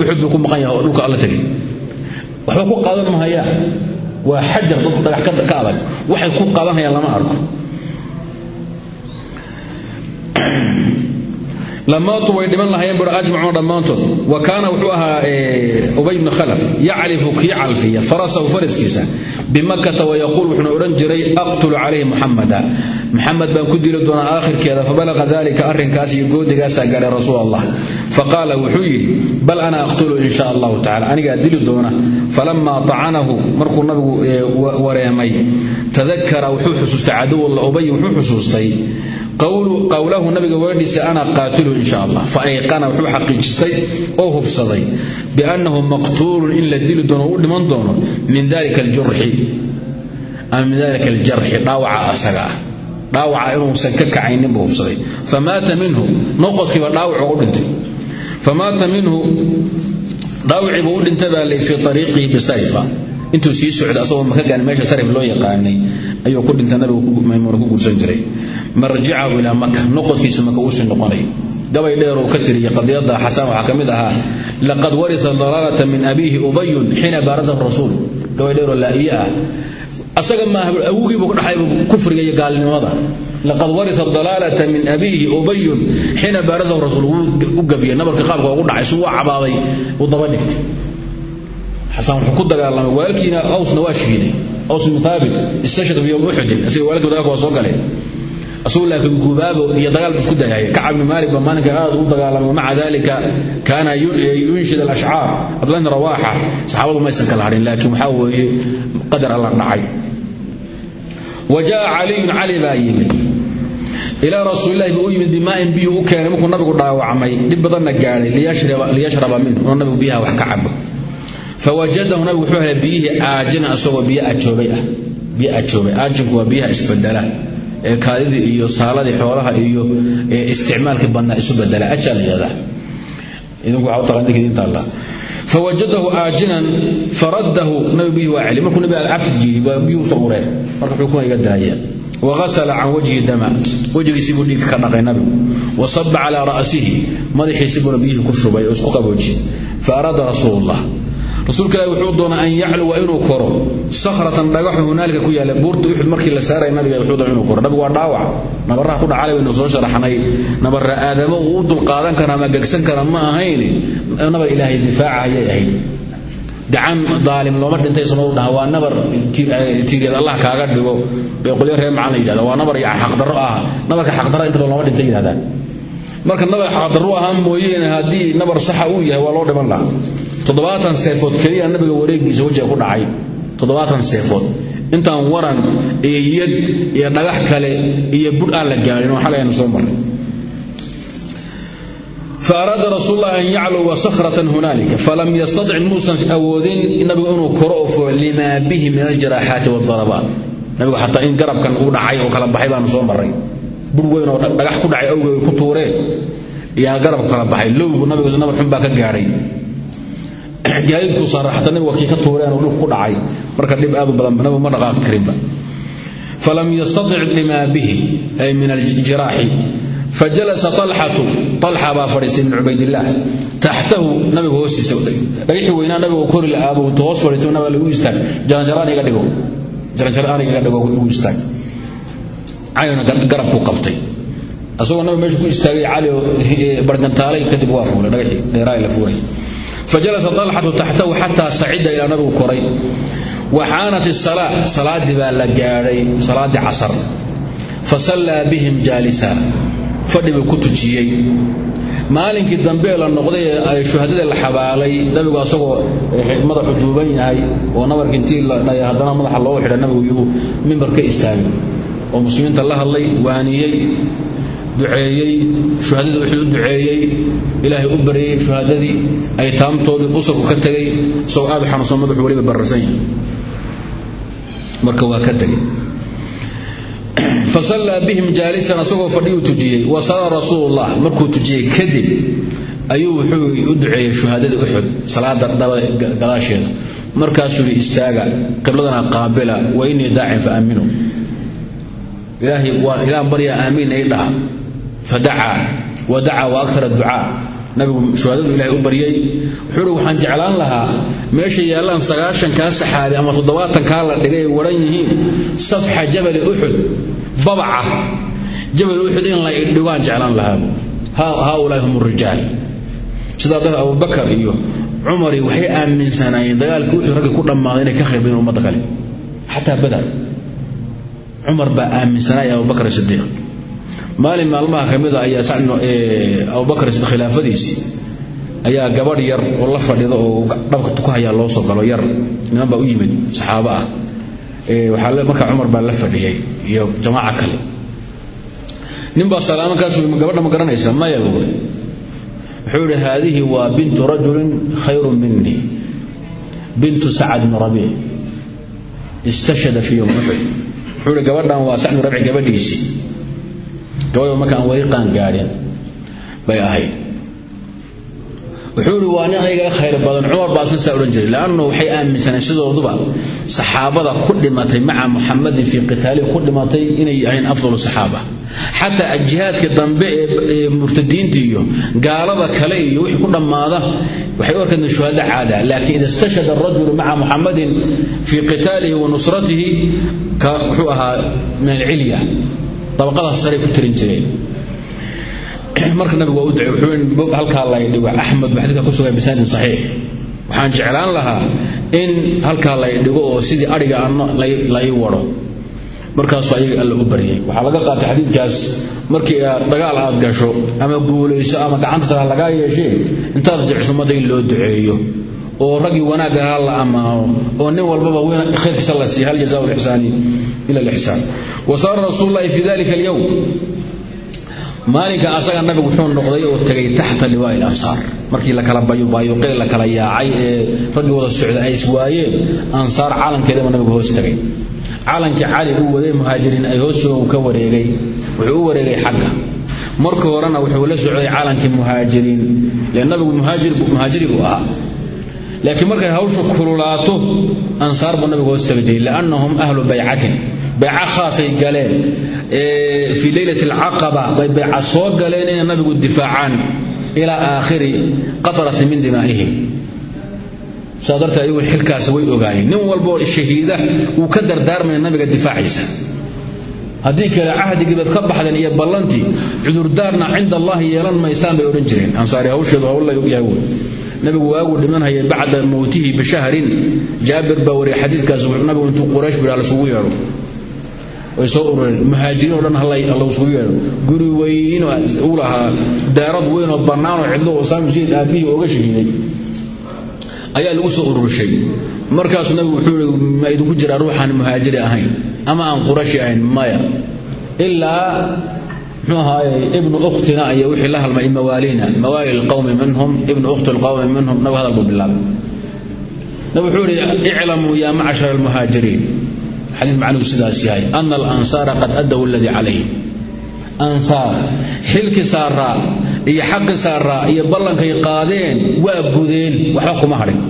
Uxud buu ku maqan yahay oo dhulka alla tegay waxba ku qaadan mahayaan waa xajar dadku dhagax ka adag. Waxay ku qaadanhayaan lama arko lamaantu way dhiman lahayeen bur ajmacuuna dhammaantood. Wa kaana wuxuu ahaa ubay bnu khalaf yaclifu kii calfiya farasahu faraskiisa bimakata wayaquul wuxuuna odhan jiray aqtulu calayhi muxamada muxamed baan ku dili doonaa aakhirkeeda fabalaqa dalika arrinkaas iyo goodigaasaa gaadhay rasuul allah faqaala wuxuu yidhi bal ana aqtulu in sha allahu tacala anigaa dili doona. Falamaa tacanahu markuu nabigu wareemay tadakara wuxuu xusuustay caduwalla ubay wuxuu xusuustay qowlahu nabiga weedhiisa ana qaatilu in sha allah fa ayqana wuxuu xaqiijistay oo hubsaday biannahu maqtuulun in la doono u dhiman doono min dalika aljurxi ama min dalika aljarxi dhaawaca asaga ah. Dhaawaca inuusan ka kacaynin buu hubsaday. Famaata minhu noqodkiiba dhaawacu u dhintay. Famaata minhu dhaawiciiba u dhintay baa lay fii ariiqihi bisarifa intuu sii socday asagoo maka gaani meesha sarif loo yaqaanay ayuu ku dhintay nabigu maymuuna ku guursan jiray marjicahu ilaa maka noqodkiisa maka uusii noqonay. Gabay dheer uu ka tiriyey qadiyada xasaan waxaa ka ahaa laqad warisa dalaalata min abiihi ubayun xiina baarasahu rasuul. Gabay dheeroo laa'iye ah. Asaga maaha awgiibu ku dhaxay kufriga iyo gaalnimada. Laqad warisa dalaalata min abiihi ubayun xiina baarasahu rasuul. Wuu u gabiyey nabarka qaabka ugu dhacay suu u cabaaday uu daba dhigtay. Xasaan wuxuu ku dagaalamay waalkiina awsna waa shahiiday aws bin thaabit istashhada fi yowm uxudin dagaalka waa soo galay asuu laakiin gubaabo iyo dagaal isku dayay. Kacab bin maalik baa maalinka aad u dagaalamay wamaca dalika kaana yunshid alashcaar. Cabdullah bin rawaaxa saxaabadu maysan kala hadhin laakiin waxaa weeye qadar alla dhacay. Wa jaa caliyun cali baa yimid. Ilaa rasuulillahi buu u yimid bimaa'in u keenay markuu nabigu dhaawacmay dhib badanna gaadhay liyashraba cabo. Fawajadahu nabigu wuxuu helay biyihii aajinan isagoo biyo ajoobay ah. Biyo ajoobay aajinku waa biyaha isbedela kaadidii iyo saaladii xoolaha iyo isticmaalkii badnaa isu bedela ajaa la yihahdaa idinku u taqaan ninka diinta fawajadahu aajinan faradahu nabi biyuhi waa celi nabi alcabti jiidi waa biyuhu soo ureen. Marka xukuma iga daaya waghasala can wajhi dama. Wejigiisii buu dhiigka ka dhaqay nabigu. Wasaba calaa ra'sihi. Madaxiisii buuna biyihii ku shubay isku qaboojiyey fa araada rasuulullah rasuulka ilahi wuxuu doonaa an yacluwa inuu koro. Sakhratan dhagaxu hunaalika ku yaalla buurta uxud markii la saaray nabiga wuxuu doona inuu koro. Nabigu waa dhaawac. Nabarraha ku dhacalay baynu soo sharaxnay. Nabarra aadamo uu u dulqaadan kara ama gegsan kara ma ahayn. Nabar ilaahay difaaca ayay ahayd. Gacan daalim looma dhintay somalu dhaha. Nabar tiireed allah kaaga dhigo. Bay qolyo reer macaan la waa nabar xaqdarro ah. Nabarka xaqdarra intaba looma dhintay yidhahdaan. Marka nabar xaqdarro ahaa mooyeene haddii nabar saxa uu yahay waa loo dhiman lahaa toddobaatan seefood keliya nabiga wareegiisa wajiga ku dhacay. Toddobaatan seefood. Intaan waran iyo yad iyo dhagax kale iyo budh aan la gaadhin oo xalaynu soo marray faaraada rasuulullah an yacluwa sakhratan hunaalika falam yastatic muusan awoodin nabigu inuu koro oo fo limaa bihi min aljaraaxaati waaldarabaat nabigu xataa in garabkan uu dhacay oo kala baxay baanu soo marray budh weyn oo dhagax ku dhacay awgeed ku tuureen. Iyaa garabku kala baxay. Ka gaadhay gaadiidkuu saaray xataa nabigu wakii ka tuureen oo dhulku ku dhacay. Marka dhib aad u badan nabigu ma dhaqaaqi karinba. Falam yastatic limaa bihi ay min aljiraaxi fajalasa alxatu alxa baa fadhiistay min cubaydillaah taxtahu nabiga hoostiisa dhagaxii weynaa nabigu kori la'aabo intuu hoos fadhiistay nabiga lagu istaag. Jaranjaraan iga dhigo. Jaranjaraan iga dhigo ugu istaag. Cayna garabku qabtay. Asagoo nabiga meesha ku istaagay cali oo bargantaalay kadib waa fuulay dhagaxii dheeraa la fuulay fajalasa dalxatu taxtahu xataa sacida ilaa nabigu koray. Waxaanat isalaa salaadii baa la gaadhay salaaddii casar. Fa sallaa bihim jaalisa fadhi buu ku tujiyey. Maalinkii dambe la noqday ee shuhadadii la xabaalay nabigu asagoo madaxu duuban yahay oo nabarka intii haddana madaxa loo xidha nabigu yuu mimbar ka istaagay. Oo muslimiinta la hadlay waaniyey duceeyey shuhadadii wuxuu u duceeyey ilaahay u baryey shuhadadii ay taamtoodii usarku ka tegay isagoo aad xanuunsan madaxu weliba bararsan marka waa ka tegay fasallaa bihim jaalisan asagoo fadhiyuu tujiyey wasala rasuulullah. Markuu tujiyey kadib ayuu wuxuu u duceeyey shuhadadii uxud salaada gadaasheeda. Markaasuu istaaga qibladana qaabila wa innii daacin fa aaminu. Ilaahay waa ilaan baryaa aamiin ay dhaha fa dacaa wa aktar adducaa nabigu shuhadadu ilahay u baryey wuxuu uhi waxaan jeclaan lahaa meesha yaallaan sagaashankaa saxaabi ama toddobaatankaa la dhigay ay waran yihiin. Safxa jabali uxud babaca. Jabal uxud in la idhigaan jeclaan lahaa haaulaai hum rijaal. Sidaa darteed abubakar iyo cumari waxay aaminsanaayeen dagaalkii uxud raggi ku dhammaaday inay ka khayr badeen ummadda kale. Xataa badar. Cumar baa aaminsanaya abubakar maalin maalmaha ka mida ayaa abubakar sidiiq khilaafadiisii ayaa gabadh yar oo la fadhida oo dhabka tukahayaa loo soo galo yar. Niman baa u yimid saxaabo ah. Waxaa markaa cumar baa la fadhiyay iyo jamaaca kale. Ninbaa salaamo kaasuu gabadha ma garanaysa maya wuxuu yidhi haadihi waa bintu rajulin khayrun minii bintu sacad bni rabiic. Istashhada fii yowm uxud wuxuu yidhi gabadhan waa sacd bni rabiic gabadhiisii gabadha markaan weli qaan gaadhin bay ahayd. Wuxuu waa nin aniga khayr badan. Cumar baa asna saa odhan jiray leannu waxay aaminsaneen saxaabada ku dhimatay maca muxamadin fii qitaalihi ku dhimatay inay ahayn afdalu saxaaba. Xataa jihaadka dambe ee murtadiinta iyo gaalada kale iyo wixii ku dhammaada waxay u arkeen shuhada caada. Laakiin ida istashhada arajulu maca muxamadin fii qitaalihi wa nusratihi ka wuxuu ahaa min alcilya dabaqadaas saray ku tirin jireen marka nabigu waa u wuxuu halkaa lay dhigo axmed xadiiska ku sugay bisanadin saxiix. Waxaan jeclaan lahaa in halkaa lay dhigo oo sidii adhiga anno lai wado. Markaasuu ayaga alla u baryay. Waxaa laga qaatay xadiidkaas markii dagaal aad gasho ama guulayso ama gacanta sara lagaa yeeshee intaad ummadda in loo duceeyo. Oo raggii wanaag ahaa la ammaano oo nin walbaba khayrkiisa la siiya hal jazaa lixsaani ila lixsaan wasaara rasuululahi fi dalika alyowm maalinka asaga nabigu wuxuu noqday oo tegay taxta liwaa'i lansaar markii la kala bayubayuqee la kala yaacay ee raggii wada socda ay iswaayeen ansaar calankeedaba nabigu hoos tegay calankii cali uu waday muhaajiriin ay hoos ka wareegay. Wuxuu u wareegay xagga. Marka horena wuxuu la socday calankii muhaajiriin. Lee nabigu muhaajiri buu ahaa laakiin markay hawshu kululaato ansaar buu nabigu hoos tegi jiray liannahum ahlu baycatin bayca khaasay galeen. Fii leylati alcaqaba bay bayca soo galeen inay nabigu difaacaan ilaa aakhiri qatrati min dimaa'ihim. Saa darteed ayagu way ogaayeen. Nin walboo shahiida wuu ka dardaarmaya nabiga difaaciisa haddii kale cahdigiibaad ka baxdeen iyo ballantii cudurdaarna cinda allahi yeelan maysaan bay odhan jireen. Ansaari hawsheedu hawl la ogyahay wey nabigu waagu dhimanhaya bacda mowtihi bishahrin jaabir baa wariyay xadiidkaas nabigu intuu quraysh bidhaa lasugu yeedho. Way soo urureen. Muhaajiriin o dhan halla isugu yeedho. Guri weyn uu lahaa daarad weyn oo bannaanoo cidlo usaami sayid aabbihii ooga shahiiday ayaa lagu soo ururshay. Markaasuu nabigu wuxuu i ma idinku jiraa ruuxaan muhaajiri ahayn ama aan qurashi ahayn? Maya. Ilaa muxuu ahaaye ibnu ukhtina iyo wixii la halmay mawaalina. Mawaali lqawmi minhum ibnu ukhti lqawmi minhum nabigu hadal buu bilaabay. Nabigu wuxuu ihi iclamuu yaa macshara almuhaajiriin xadiid macnuhu sidaas yahay. Ana alansaara qad addaw aladii calayhim ansaar xilkii saaraa iyo xaqi saaraa iyo ballankay qaadeen waa gudeen. Waxba kuma hadhin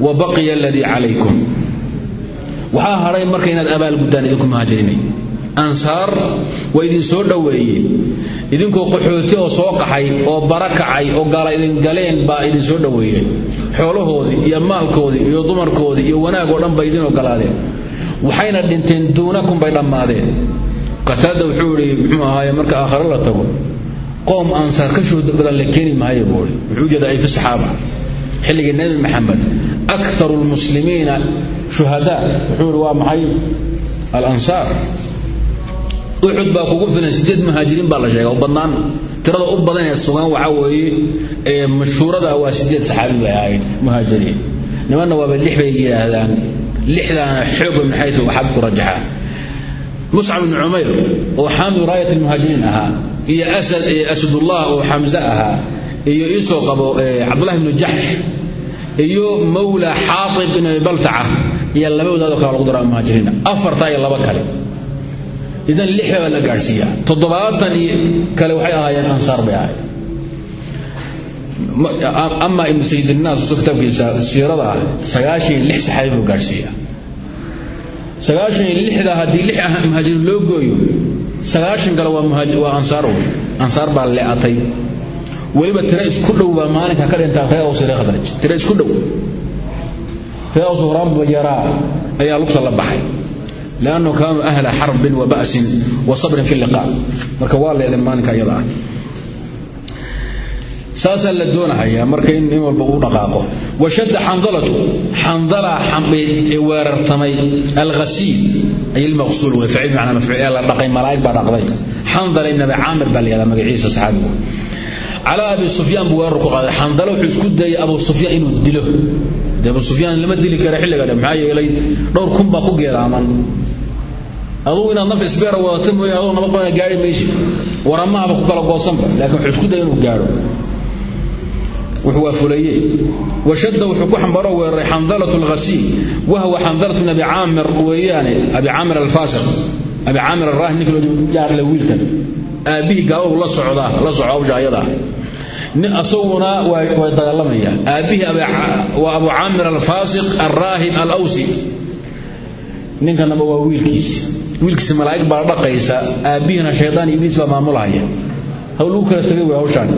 wa baqiya aladii calaykum waxaa hadhay marka waa idin soo dhoweeyeen. Idinkoo qaxooti oo soo qaxay oo bara oo gaala idin galeen baa idin soo dhoweeyeen. Xoolahoodii iyo maalkoodii iyo dumarkoodii iyo wanaag oo dhan bay idin ogolaadeen. Waxayna dhinteen duunakum bay dhammaadeen. Qataada wuxuu ihi muxuu ahaaye marka aakhare la tago qoom ansaar ka shuhda badan la keeni maayo buu ihi wuxuu ujeeda ay fi saxaaba. Xilligii nebi maxamed akaru lmuslimiina shuhadaa. Wuxuu ihi waa maxay alansaar uxud baa kugu filan sideed muhaajiriin baa la sheega oo badnaan tirada u badan ee sugan waxaa weeye ee mashhuurada waa sideed saxaabi bay ahayd muhaajiriin. Nimanna waaba lix bay yidhaahdaan lixdaana xoog min xayu waxaad ku rajaxaa muscab ibni cumayr oo xaamidu raayat almuhaajiriin ahaa iyo asad asadullah oo xamse ahaa iyo iisoo qabo cabdullahi ibnu jaxsh iyo mawla xaatib ibn baltaca iyo laba wadaadoo kale lagu daraa muhaajiriina afartaa iyo laba kale idan lix la gaadhsiiyaa. Toddobaatan iyo kale waxay ahaayeen ansaar bay ahayd amaa ibnu sayidinaas kitaabkiisa siirada ah sagaashan iyo lix saxaabi buu iyo lixda haddii lix muhaajiriin loo gooyo sagaashan kale waa ansaar ansaar baa le'atay. Weliba tire isku dhow baa maalinka ka dhintaa ree aws ree khadraj tire isku dhow. Ree aws horaanba yaraa ayaa lugta la baxay liannahu kaanuu ahla xarbin wa ba'sin wa sabrin fi liqaa marka waa leedeen maalinka iyada ah saasaa la doonahayaa marka in walba uu dhaqaaqo washadda xandalatu xandala weerartamay alghasiil ay ilmaqsuul wey ficil macnaa mafcuul ee la dhaqay malaa'ig baa dhaqday xandala ibn abi caamir baa la yihahdaa magaciisa saxaabigu calaa abi sufyaan buu weerar ku qaaday xandala wuxuu isku dayay abu sufyaan inuu dilo dee abu sufyaan lama dili kara xilliga dhe maxaa yeelay dhowr kun baa ku geedaaman adugu inaad naf isbeera wadata mooye aduu nabad qabana gaari maysid. Waramahaba ku kala goosanba laakiin wuxuu isku dayay inuu gaadho. Wuxuu waa fuleeye washadda wuxuu ku xambaaro weeraray xandalatu alghasiil wahwa xandalatu abi caamir weeyaane abi caamir alfaasiq abi caamir arraahim ninka jaarle wiilkan. Aabbihii gaaladu la socdaa la soco ayada ah. Asaguna way dagaalamaya. Aabbihii waa abu caamir alfaasiq alraahib alawsi. Ninkanaba waa wiilkiisi wiilkiisi malaa'ig baa dhaqaysa aabbihiina shaydaan ibliis baa maamulahaya haw lagu kala tegay wey hawshaan.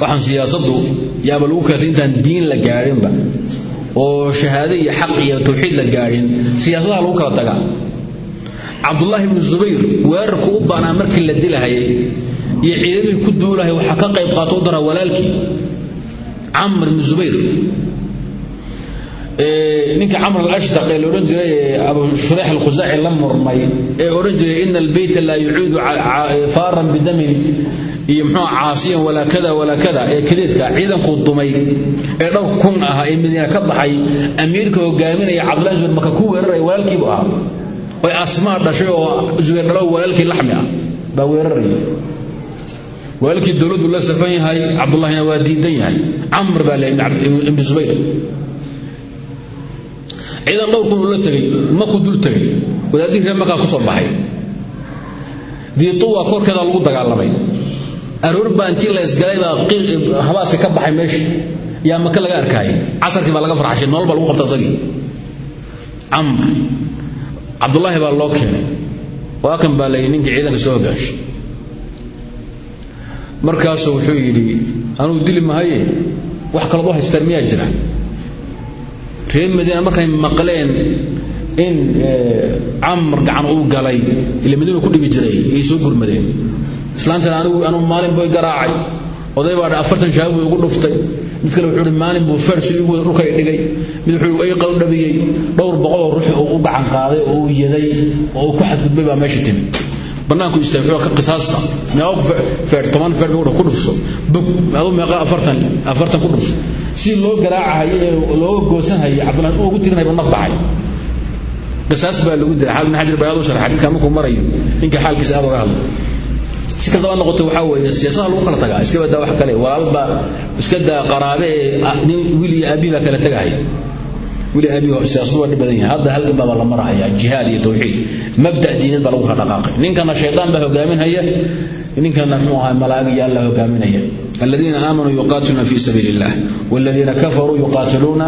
Waxaan siyaasadu yaaba lagu kaatay intaan diin la gaadhinba oo shahaado iyo xaq iyo tawxiid la gaadhin siyaasadaha lagu kala tagaa. Cabdullaahi ibnu zubayr weerarku u baanaa markii la dilahayay iyo ciidamihii ku duulahay waxaa ka qayb qaato u daraa walaalkii camr ibnu zubayr ninka camr alashtaq ee la odhan jiray abu shureyx alkhusaaci la murmay ee odhan jiray ina albeyta laa yucuudu faaran bidamin iyo muxuu caasiyan walaa kada walaa kada ee kadeedka ciidankuu dumay ee dhowr kun ahaa ee madiina ka baxay amiirka hogaaminaya cabdullahi zubayr maka ku weeraraya walaalkiibu ahaa oy asmaa dhashay oo zubayr dhalo walaalkii laxmi ah baa weeraraya walaalkii dowladdu la safan yahay cabdullahina waa diidan yahay camr baa le ibnu zubayr ciidan dhowr kun uu la tegey makuu dul tegay wadaadihii reer ku soo baxay. Diituwa korkeeda lagu dagaalamay. Aroor baa intii la isgalay baa habaaska ka baxay meesha yaa maka laga arkaayay? Casarkii baa laga farxashay nolol lagu qabta asagii camr cabdullaahi baa loo keenay. Waa kan baa layidhi ninkii ciidanka soo hogaashay markaasuu wuxuu yidhi anugu dili mahaye wax kalood u haystaan miyaa jira reer madiina markay maqleen in camr gacan uu galay ila madiina ku dhibi jiray ayay soo gurmadeen. Islaantana anigu anugu maalin boy garaacay. Oday baa afartan shaab buu igu dhuftay. Mid kale wuxuu hi maalin buu farsi igu dhulka i dhigay. Mid wuxuu ay qaldhabiyey dhowr boqoloo ruux oo u gacan qaaday oo uu yaday oo ku xadgudbay baa meesha timi bannaanku istaagay ka qisaasta. Meeqa feer toban feer ku dhufso bug aduu meeqa afartan afartan ku dhufso si loo garaacahayo ee looga goosanhayo cabdullahi uu ugu tirinayba naf baxay. Qisaas baa lagu dilay xaal ibn xajar baa aad u sharxa xadiidka markuu marayo. Ninka xaalkiisa aad uga hadlo si kastaba noqoto waxaa weeye siyaasadaha lagu kala tagaa. Iska badaa wax kale walaalba iska daa qaraabe ee nin wiil iyo aabihi baa kala tegahaya wiil iyo aabihi siyaasadu waa dhib badan yahay hadda halkan baa la marahaya jihaad iyo tawxiid mabda diineed baa lagu kala dhaqaaqay ninkana shaydaan baa hogaaminhaya ninkana muxuu ahaa malaa'ig iyo allah hogaaminaya الذين آمنوا يقاتلون في سبيل الله والذين كفروا يقاتلون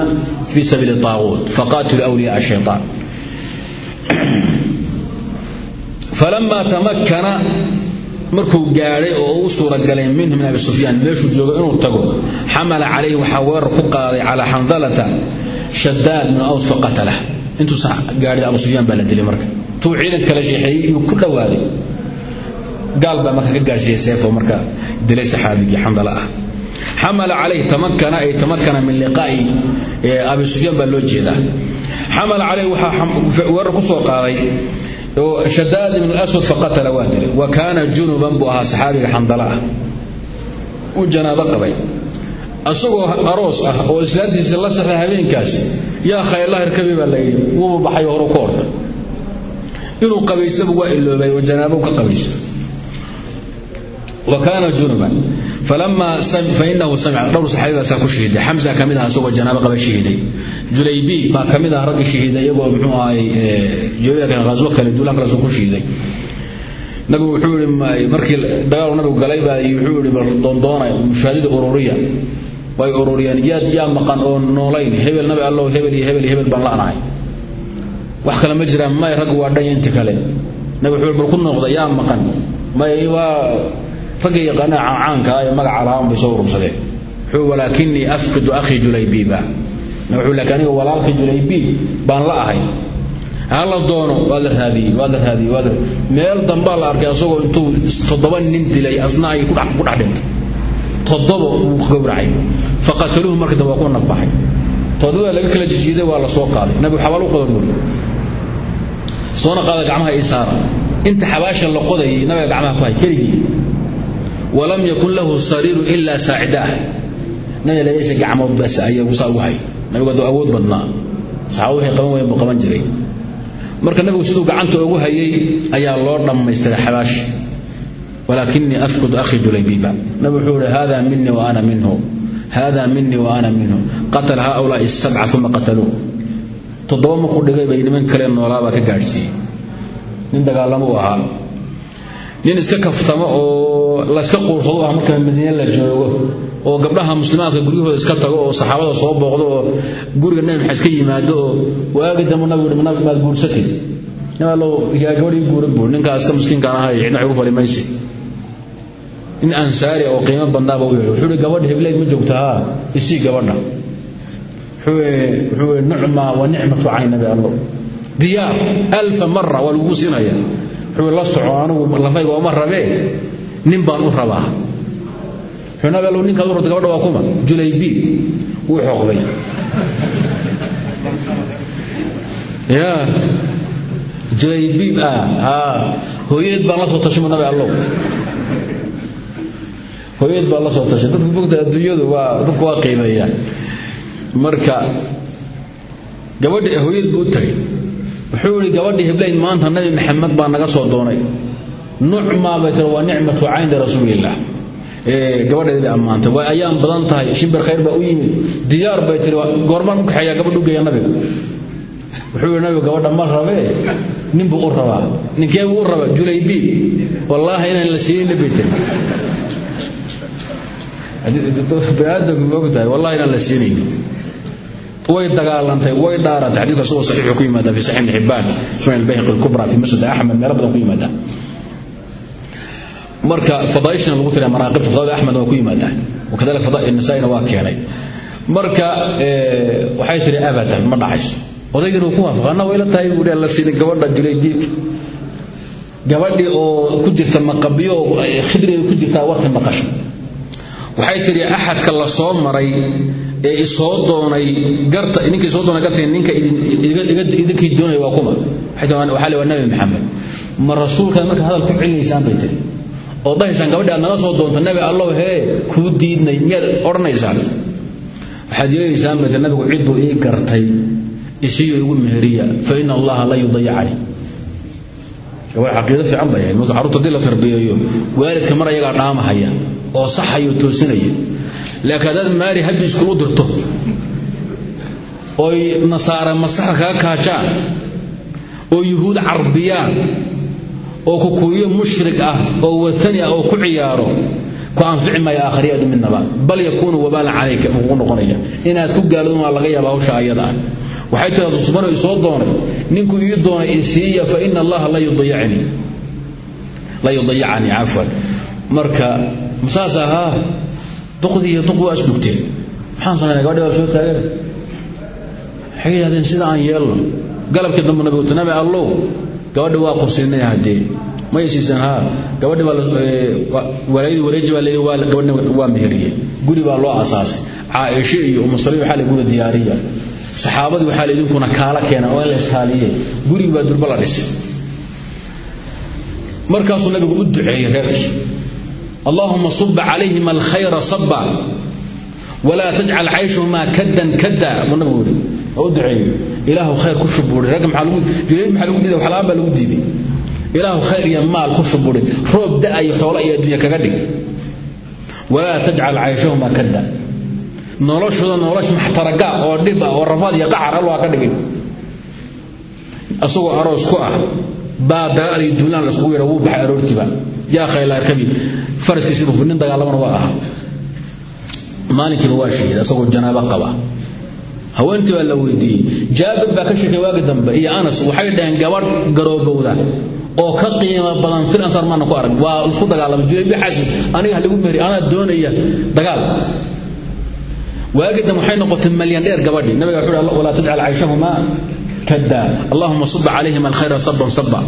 في سبيل الطاغوت فقاتلوا أولياء الشيطان فلما تمكن markuu gaadhay oo u suuragalay minhu min abi sufyaan meeshuu joogo inuu tago xamala calayhi waxaa weerar ku qaaday calaa xandalata shadaad min aws faqatalah intuusan gaadhin abu sufyaan baa la dilay marka. Intuu ciidan kala sheexeeyey inuu ku dhowaaday gaal baa marka ka gaadhsiiyey seefo marka dilay saxaabigii xandala ah. Xamala calayh tamakkana ay tamakkana min liqaa'i abi sufyaan baa loo jeedaa. Xamala calayh waxaa weerar ku soo qaaday shadaad ibn aswad faqatala waa dilay wa kaana junuban buu ahaa saxaabiga xandala ah. Aroos ah oo islaantiisa la saxay habeenkaas yaa khayla hirkabi baa layidhi wuuba baxay horu ku inuu qabaysaba waa iloobay oo janaabo ka qabaysto. Wa kaana junuban falamaa fainahu samica dhowr saxaabibaasaa ku shahiiday xamsa ka ah asagoo janaabo qaba shahiiday julaybi. Baa ka mid ah raggii shahiiday iyagoo muxuu ahay jooyakan qaswo kale duulaan kale soo ku shahiiday. Nabigu wuxuu yidhi markii dagaalu nabigu galay baa wuxuu yidhi bal doondoona mushaadida ururiya. Way ururiyeen yaad yaa maqan oo noolayn hebel nabi allow hebel iyo hebel hebel baan la'nahay wax kale ma jiraan may rag waa dhan inti kale. Nabi wuxuu bal ku noqda yaa maqan. May waa ragga yaqaana caanka ee magaca lahaan bay soo urursadeen. Wuxuu walaakinii afqidu akhi julaybiba wuxuu laakiin aniga walaalkii julaybiib baan la ahay. Hala doono waa la raadiyey waa la raadiyey waa la meel dambaa la arkay asagoo intuu toddoba nin dilay asna ay ku dhex dhintay. Toddoba wuu gowracay faqataluuhu marka dambe waa ku nafbaxay toddoba laga kala jijiiday waa la soo qaaday. Nabigu xabaal u qodan buuri soona qaada gacmaha ii inta xabaasha la qodayay nabiga gacmaha ku hay keligii walam yakun lahu sariiru ilaa saacidaah nabiga gacmood bas ayagu saa ugu hay nabigu awood badnaa saxaaba waxay qaban wayen buu qaban jiray marka nabigu siduu gacanta ugu hayay ayaa loo dhammaystiray xabaash walaakinii afqud akhi julaybiba. Nabi wuxuu ihi hada minii wa ana minhu. Hada minii wa ana minhu. Qatala haulaai sabca uma qataluu toddoba markuu dhigay bay niman kale noolaabaa ka gaadhsiiyey nin dagaalamo ahaa nin iska kaftamo oo layska quursado ah marka madiine la joogo oo gabdhaha muslimaadka guryahooda iska tago oo saxaabada soo booqdo oo guriga nabi maxaa iska yimaado oo waagi dambe nabigu nabi maad guursatid. Naballow yaa gabadhii guuran buur ninkaa iska miskiinkaan ahay cidna ugu fali mayse. Ansaari oo qiimo badnaaba u yahay wuxuu ihi gabadha hebleyd ma joogta haa isii gabadha. Wuxuu ihi nucma wa nicmatu cani nabi allow diyaar alfa mara waa lagugu siinaya. Wuxuu la soco anigu lafayga ooma rabee. Nin baan u rabaa allow ninkaad u rabta gabadha waa kuma. Julaybi wuu xoqday ya julaybiib ah haa hooyadeed baan la soo tashay nabi allow. Hooyadeed baan la soo tashay dadku bogta adduunyadu waa dadku waa qiimeeyaan. Marka gabadhi hooyadeed buu tagay. Wuxuu ihi gabadhii heblayn maanta nabi maxamed baa naga soo doonay. Nucmaa bay tiri waa nicmatu cayni rasuulillaah gabadheedi bay ammaantay waa ayaan badan tahay. Shimbir khayr baa u yimid. Diyaar bay tiri goormaan u kaxeeyaa gabadh u geeya nabiga wuxuu yihi nabigu gabadha ma rabee nin buu u rabaa ninkee buu u rabaa julaybi wallaahi inaan la siinin bay tiri baniaadamku ma ogtahay. Wallahi inaan la siinaynin way dagaalantay way dhaarantay. Xadiidku asagoo saxiixu ku yimaada fi saxiix ibn xibbaan sunan albayhaqi alkubra fi musnad axmed meelo ku yimaada marka fadaaishana lagu tiriya manaaqibta fadaa'il axmed waa ku yimaadaan. Wakadalika fadaa'il nasaa'ina waa keenay. Marka waxay tiri abadan ma dhacayso. Odaygana uu ku waafaqay anna wayla tahay? Buu la siinay gabadha julaybiibka gabadhii oo ku jirta maqabiyo oo khidrigeeda ku jirtaa warka maqasho. Waxay tiri axadka la soo maray ee isoo doonay garta ninka isoo doonay garta ninka idinkii doonaya waa kuma. Waxaa le waa maxamed. Ma rasuulkaad marka hadal ku celinaysaan bay tiri oo dhahaysaan gabadhi aad naga soo doonta nabi allow hee kuu diidnay miyaad odhanaysaan? Waxaad yeelaysaan bay tiri nabigu cid buu ii gartay isiyo igu meheriya fa ina allaha la yudayacani waa caqiido fiican bay ahayd. Marka carruurta la tarbiyeeyo waalidka mar ayagaa dhaamahaya oo saxayo toosinaya. Laakiin haddaad maari habbi iskulu dirto oy nasaara masaxa kaga kaajaan oo yuhuud carbiyaan oo kukuuyo mushrik ah oo watani ah oo ku ciyaaro ku anfici maayo aakhariyaadu midnaba bal yakuunu wabaalan calayka kugu noqonaya. Inaad ku gaalodon waa laga yaaba hawsha ayada ah. Waxay tiri subano isoo doonay ninkuu ii doonay isiiya fa ina allaha la yudayacanii cafwan. Marka masaas ahaa duqdii duq waa isdhugteen maxaan samaynaa gabadhi baa soo taagan waxay sida aan yeelno. Galabkii dambu nabigu nabi allow gabadhi waa qursinay haddee ma ysiisan haa gabadhi baa walaayadii wareeji baa leeyahy waa gabadhi waa meheriyey. Guri baa loo asaasay. Caaisho iyo umu saliim waxaa la guri diyaariya. Saxaabadii waxaa la idinkuna kaala keena oo la iskaaliye gurigi baa durba la dhisay. Markaasuu nabigu u duceeyey reerkii. Allaahuma suba calayhim alkhayra saba walaa tajcal cayshuhumaa kaddan kadda. Buu nabigu yidhi u duceeyey ilaahu khayr ku shubuuri ragga maxaa lagu julayl maxaa lagu diiday? Waxlaan baa lagu diiday. Ilaahu khayr iyo maal ku shubuuri roob da'ayo xoolo iyo adduunya kaga dhig. Walaa tajcal cayshuhumaa kadda. Noloshooda nolosh maxtaraga oo dhib ah oo rafaad iyo qacar allo ka dhigay. Asagoo aroos ku ah baa dagaal iyo duulaan la iskugu yara wuu baxay aroortiba yaa khaylaarkabi faraskiisiiba nin dagaalamana waa aha maalinkiiba waa shahiid asagoo janaabo qaba haweentii baa la weydiiyey jaabir baa ka sheekay waagi dambe iyo anas waxay dhaheen gabadh garoobowda oo ka qiimo badan fil ansar maana ku arag. Waa isku dagaalamay julaybi xaasis aniga ha lagu mehri anaa doonaya dagaal. Waagi dambe waxay noqotay malyan dheer gabadhii. Nabiga wuxuu uhi walaa tajcal cayshahumaa kadda. Allahuma suba calayhim alkhayra saban saba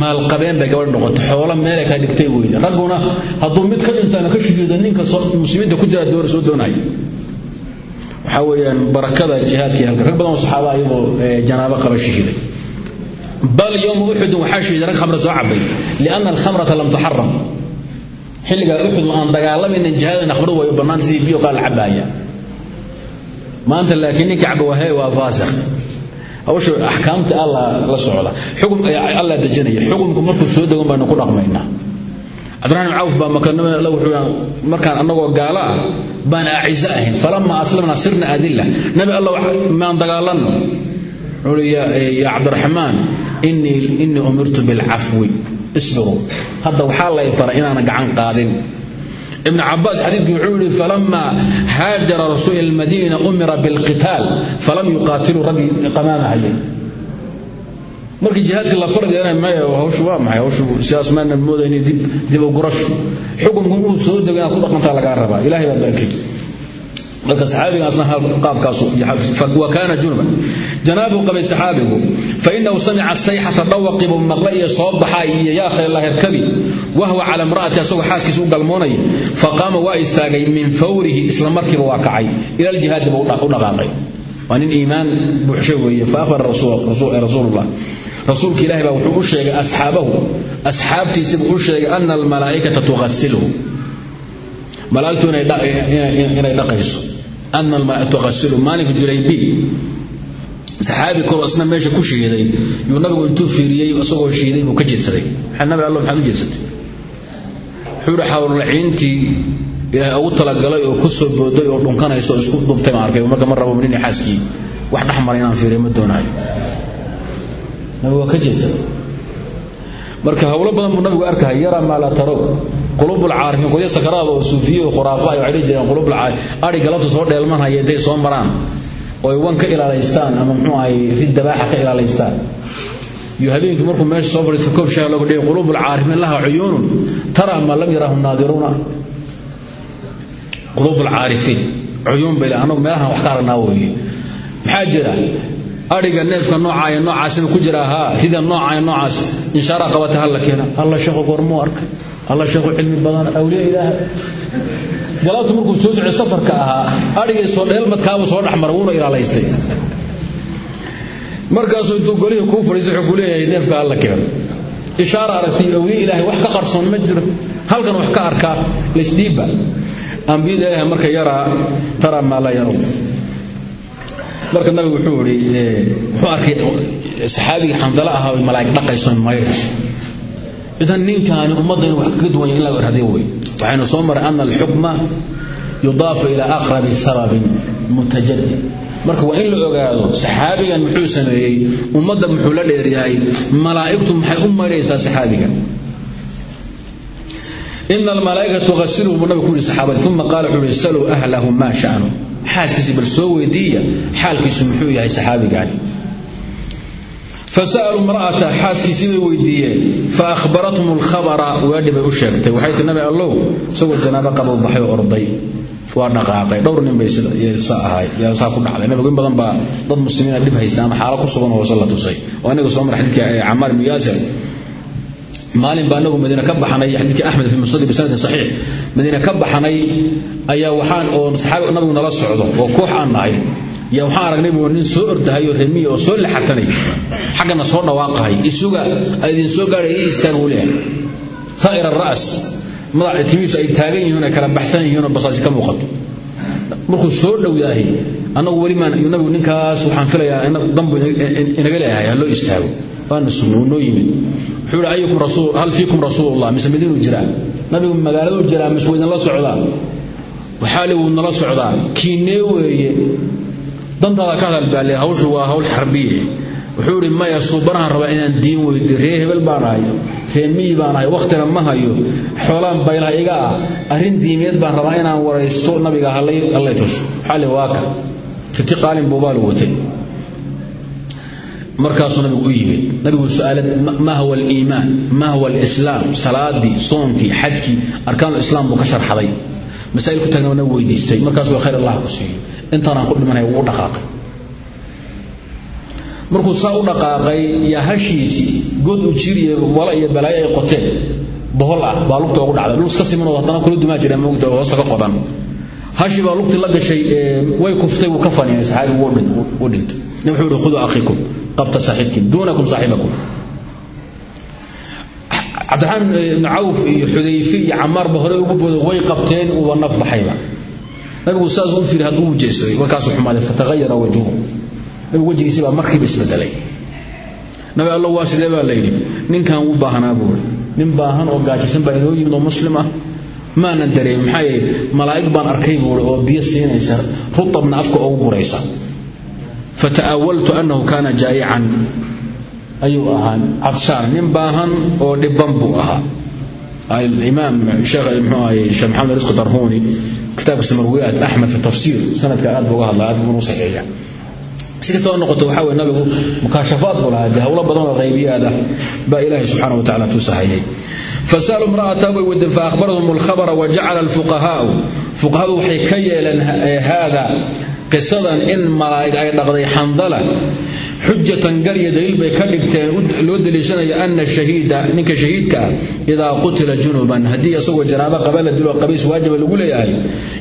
maalqabeen bay gabadh noqotay. Xoolo meelay ka dhigtay weyde ragguna hadduu mid ka dhintaana ka shigiido ninka muslimiinta ku jira doona soo doonaya waxaa weeyaan barakada jihaadkii halka. Rag badan oo saxaaba ayagoo janaabo qaba shahiiday bal yowma uxudin waxaa shahiiday rag khamra soo cabay lianna alkhamrata lam tuxaram xilligaa uxud aan dagaalamaynin jihaadana khamradu way bannaan sidii biyo qaal cabaaya maanta laakiin ninka caba wahay waa faasiq. Hawsha axkaamta alla la socda. Xukun alla dejinaya. Xukunku markuu soo degan baynu ku dhaqmaynaa cabdiraxmaan cawf baa markaan annagoo gaalo ah baan acizo ahayn. Aslamna sirna adilla. Nabi allah maan dagaalanno wuxuu yaa cabdiraxmaan innii umirtu bilcafwi. Isbiruu hadda waxaa lay faray inaana gacan qaadin. Ibn cabaas xadiidkii wuxuu yihi falama haajara rasuul almadiina umira bilqitaal falam yuqaatiluu raggii qamaamahayay markii jihaadkii la fardeena maya hawshu waa maxay? Hawshu sidaas maanan moodayni dib dib u gurasho xukunku uu soo dego ku dhaqantaa lagaa rabaa. Ilaahay baa barakay marka saxaabigaasna qaabkaas wa kaana junuban janaabu qabay saxaabigu fainahu samica sayxata dhawaqibu maqle iyo soo baxa iyo yaa khayrlaherkabi wahwa cala imra'ati asagoo xaaskiisa u galmoonaya faqaama waa istaagay min fawrihi isla markiiba waa kacay. Ila aljihaadi buu u dhaqaaqay. Waa nin iimaan buuxsho weeye fa akhbara rasuulullah rasuulka ilahi baa wuxuu u sheegay asxaabahu. Asxaabtiisibuu u sheegay ana almalaa'ikata tuqasilhu malaa'igtu inay dhaqayso. Ana almalaa'ikatu tuqasilu maalinka julaybi saxaabi kaloo isna meesha ku shiiday. Yuu nabigu intuu fiiriyey isagoo shiiday buu ka jeedsaday nabi alla maxaad u jeedsatay wuxuu yihi xawlulaciintii ilaahay ugu talagalay oo ku soo booday oo dhunkanayso oo isku dubtay ma arkay? Marka ma rabo nini xaaskii. Wax dhex maray inaan fiiriyo ma doonaayo nabigu waa ka jeedsaday marka howlo badan buu nabigu arkaya yara maa laa tarow qulubul caarifiin qolyo sakaraada oo suufiye oo ay waxay dhihi jireen qulubul caarif adhi galabta soo dheelmanhaya intay soo maraan oo ay wan ka ilaalaystaan ama muxuu ahay rid dabaaxa ilaalaystaan. Iyo habeenkii markuu meesha soo fadhiisto koob shaah looga dhigay qulubul caarifiin laha cuyuunun tara ma lam yarahu naadiruuna. Qulubul caarifiin cuyuun bay anagu meelahan wax ka aragnaa maxaa jira adhiga neefka noocaayo noocaasina ku jira haa rida noocaayo noocaas. Inshaara qabata halla keena. Alla sheekhu goormuu arkay. Alla sheekhu cilmi badan. Awliya ilaah galabtu markuu soo socday safarka ahaa adhigii soo dheelmadkaaba soo dhexmara wuuna ilaalaystay. Markaasuu intuu golihii kuu fadhiistay wuxuu ku leeyahay neefka alla keeno ishaara aragtay awliya ilaahay wax ka qarsoon ma jiro. Halkan wax ka arkaa laysdhiibba ambiyada ilaahay marka yaraa tara maa laa yarow marka nabigu wuxuu ihi wuxuu arkay saxaabigii xandalo ahaa malaa'ig dhaqayso mayrayso idan ninkaani ummadda wax kaga duwan yahay in laga warhadiyo wey waxaynu soo maray ana alxukma yudaafu ilaa aqrabi sababin mutajadid marka waa in la ogaado saxaabigan muxuu sameeyey ummadda muxuu la dheeryahay malaa'igtu maxay u maydhaysaa saxaabigan ina almalaa'ikata tughasiluhu buu nabigu ku yihi saxaabada uma qaala wuxuu yihi saluu ahlahu maa sha'nu xaaskiisi bal soo weydiiya xaalkiisu muxuu yahay saxaabigaani. Fasa'aluu imra'ata xaaskiisii bay weydiiyeen faahbarathum alkhabara weedhi bay u sheegtay. Waxay tii nabi allow isagoo janaabo qaba u baxay oo orday. Waa dhaqaaqay. Dhowr nin bay saa ahay saa ku dhacday. Nabigu in badan baa dad muslimiina dhib haysta ama xaalo ku sugan hoose la tusay oo yaasir maalin baa anagu madiina ka baxnay xadiidka axmed fi musnad bisanadin saxiix. Madiina ka baxnay ayaa waxaan oo saxaabi nabigu nala socdo oo koox aan nahay. Yaa waxaan aragnay buu nin soo ordahayo remiya oo soo laxatanay xaggana soo dhawaaqahay isuga ay idin soo gaadhay ii istaag uu leeyahay. Faa'ir alra's madax timiisu ay taagan yihiin ay kala baxsan yihiin oo basaasi ka muuqato markuu soo dhow yahay. Annagu weli maan nabigu ninkaas waxaan filayaa danbu inaga leeyahay ha loo istaago. Waana sunno noo yimid. Wuxuu yidhi ayukum hal fiikum rasuulullah? Mise madiinuu jiraa? Nabigu magaaladuu jiraa mise waa idinla socdaa waxaa le wuu nala socdaa kiinee weeye? Dantaada ka hadal baa le hawshu waa hawl xarbiye wuxuu idhi maya suubanahan rabaa inaan diin weydi ree hebel baan ahay ree miyi baan ahay wakhtina ma hayo. Xoolaan baylaha iga ah arrin diimeed baan rabaa inaan waraysto nabiga hallay tuso xalli waaka riti qaalin buubaalu watay markaasuu nabigu u yimid. Nabigu su'aalad ma huwa aliimaan ma huwa alislaam? Salaadii soonkii xajkii arkaanul islaam buu ka sharxaday. Masaa'il ku taagna nabigu weydiistay. Markaasuu khayr allah ku siiyo intaanaan ku dhimanaya wuu dhaqaaqay markuu saa u dhaqaaqay yaa hashiisii u jir iyo wala iyo balaayo ay qoteen bohol ah baa lugta ugu dhacday. Dhul iska siman oo haddana kula dumaa jireen mugta hoosta ka qodan. Hashii baa lugtii la gashay way kuftay wuu ka faniinay saxaabigu wuu dhintay nin wuxuu khuduu akhikum qabta saaxiibkiin duunakum saaxibakum cabdiraxmaan ibnu cawf iyo xudayfe iyo camaarba hore ugu boodo way qabteen uuba naf baxayba. Nabigu saas u fiiri hadduu jeesaday markaasuu xumaaday fatahayara wajhuhu nabigu wejigiisii baa markiiba isbedelay. Nabi allo waa sidee baa layidhi ninkan wuu baahanaa buuri nin baahan oo gaajaysan baa inoo yimid oo muslim ah. Maanan dareemin maxaa yeele malaa'ig baan arkay buuri oo biyo siinaysa rutabna afka ugu guraysa fata'awaltu annahu kaana jaa'ican. Ayuu ahaa cadshaan nin baahan oo dhibban buu ahaa. Alimaam sheekh muxuu ahaye sheekh maxamed risqi darhuuni kitaabka samarwiyaat axmed fi tafsiir sanadka aad buu uga aad buu u saxiixa si kasta oo noqoto waxaa weye nabigu mukaashafaad buu lahaa dee howlo badan oo qaybiyaad ah baa ilaahay subxana wa tacala tusahayay fasalu mra'ata way wadeen faahbarahum alkhabara wajacala alfuqahaa'u fuqahadu waxay ka yeeleen eh, haada qisadan in malaa'ig ay dhaqday xandala xujatan gar iyo bay ka dhigteen loo daliishanaya ana shahiida ninka shahiidka ah, idaa qutila junuban. Haddii isagoo janaabo qaba la dilo qabiis waajiba lagu leeyahay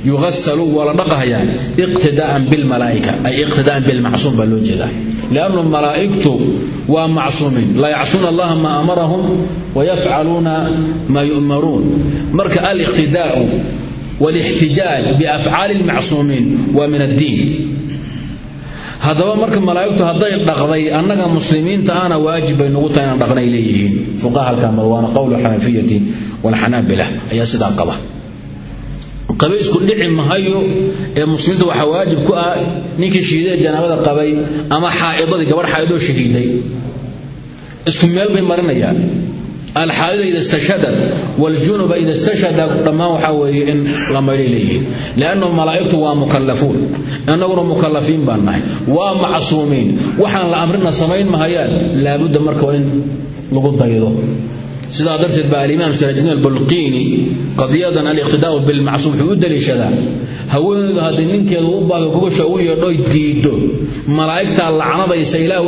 yuqasalu waa la dhaqahayaa iqtidaa'an bilmalaa'ika ay iqtidaa'an bilmacsuum baa loo jeedaa. Liannu malaa'igtu waa macsuumiin laa yacsuuna allaha maa amarahum wayafcaluuna maa yu'maruun. Marka aliqtidaa'u wlixtijaaj biafcaali lmacsuumiin waa min addiin haddaba marka malaa'igtu hadday dhaqday annaga muslimiinta ahna waajib bay nugu tahay inaan dhaqnay leeyihiin fuqaha halkaa marwaana qowlu xanafiyati walxanaabila ayaa sidaa qaba qabaysku dhici mahayo ee muslimiinta waxaa waajib ku ah ninkii shahiidee janaabada qabay ama xaaidadii gabarh xaaidoo shahiiday isku meel bay marinayaan alxaaidu ida istashhadat wljunuba ida istashhada dhammaan waxaa weeye in la maydhay leeyihiin liannahu malaa'igtu waa mukallafuun. Innaguna mukallafiin baan nahay. Waa macsuumiin. Waxaan la amrina samayn mahayaan. Laabudda marka waa in lagu daydo. Sidaa darteed baa alimaam siraajdiin albulqiini qadiyadan aliqtidaa'u bilmacsuum wuxuu u daliishadaa haweeneydu haddii ninkeedu u baahdo gogosha u yeedhoy diido malaa'igtaa lacnadaysa ilaah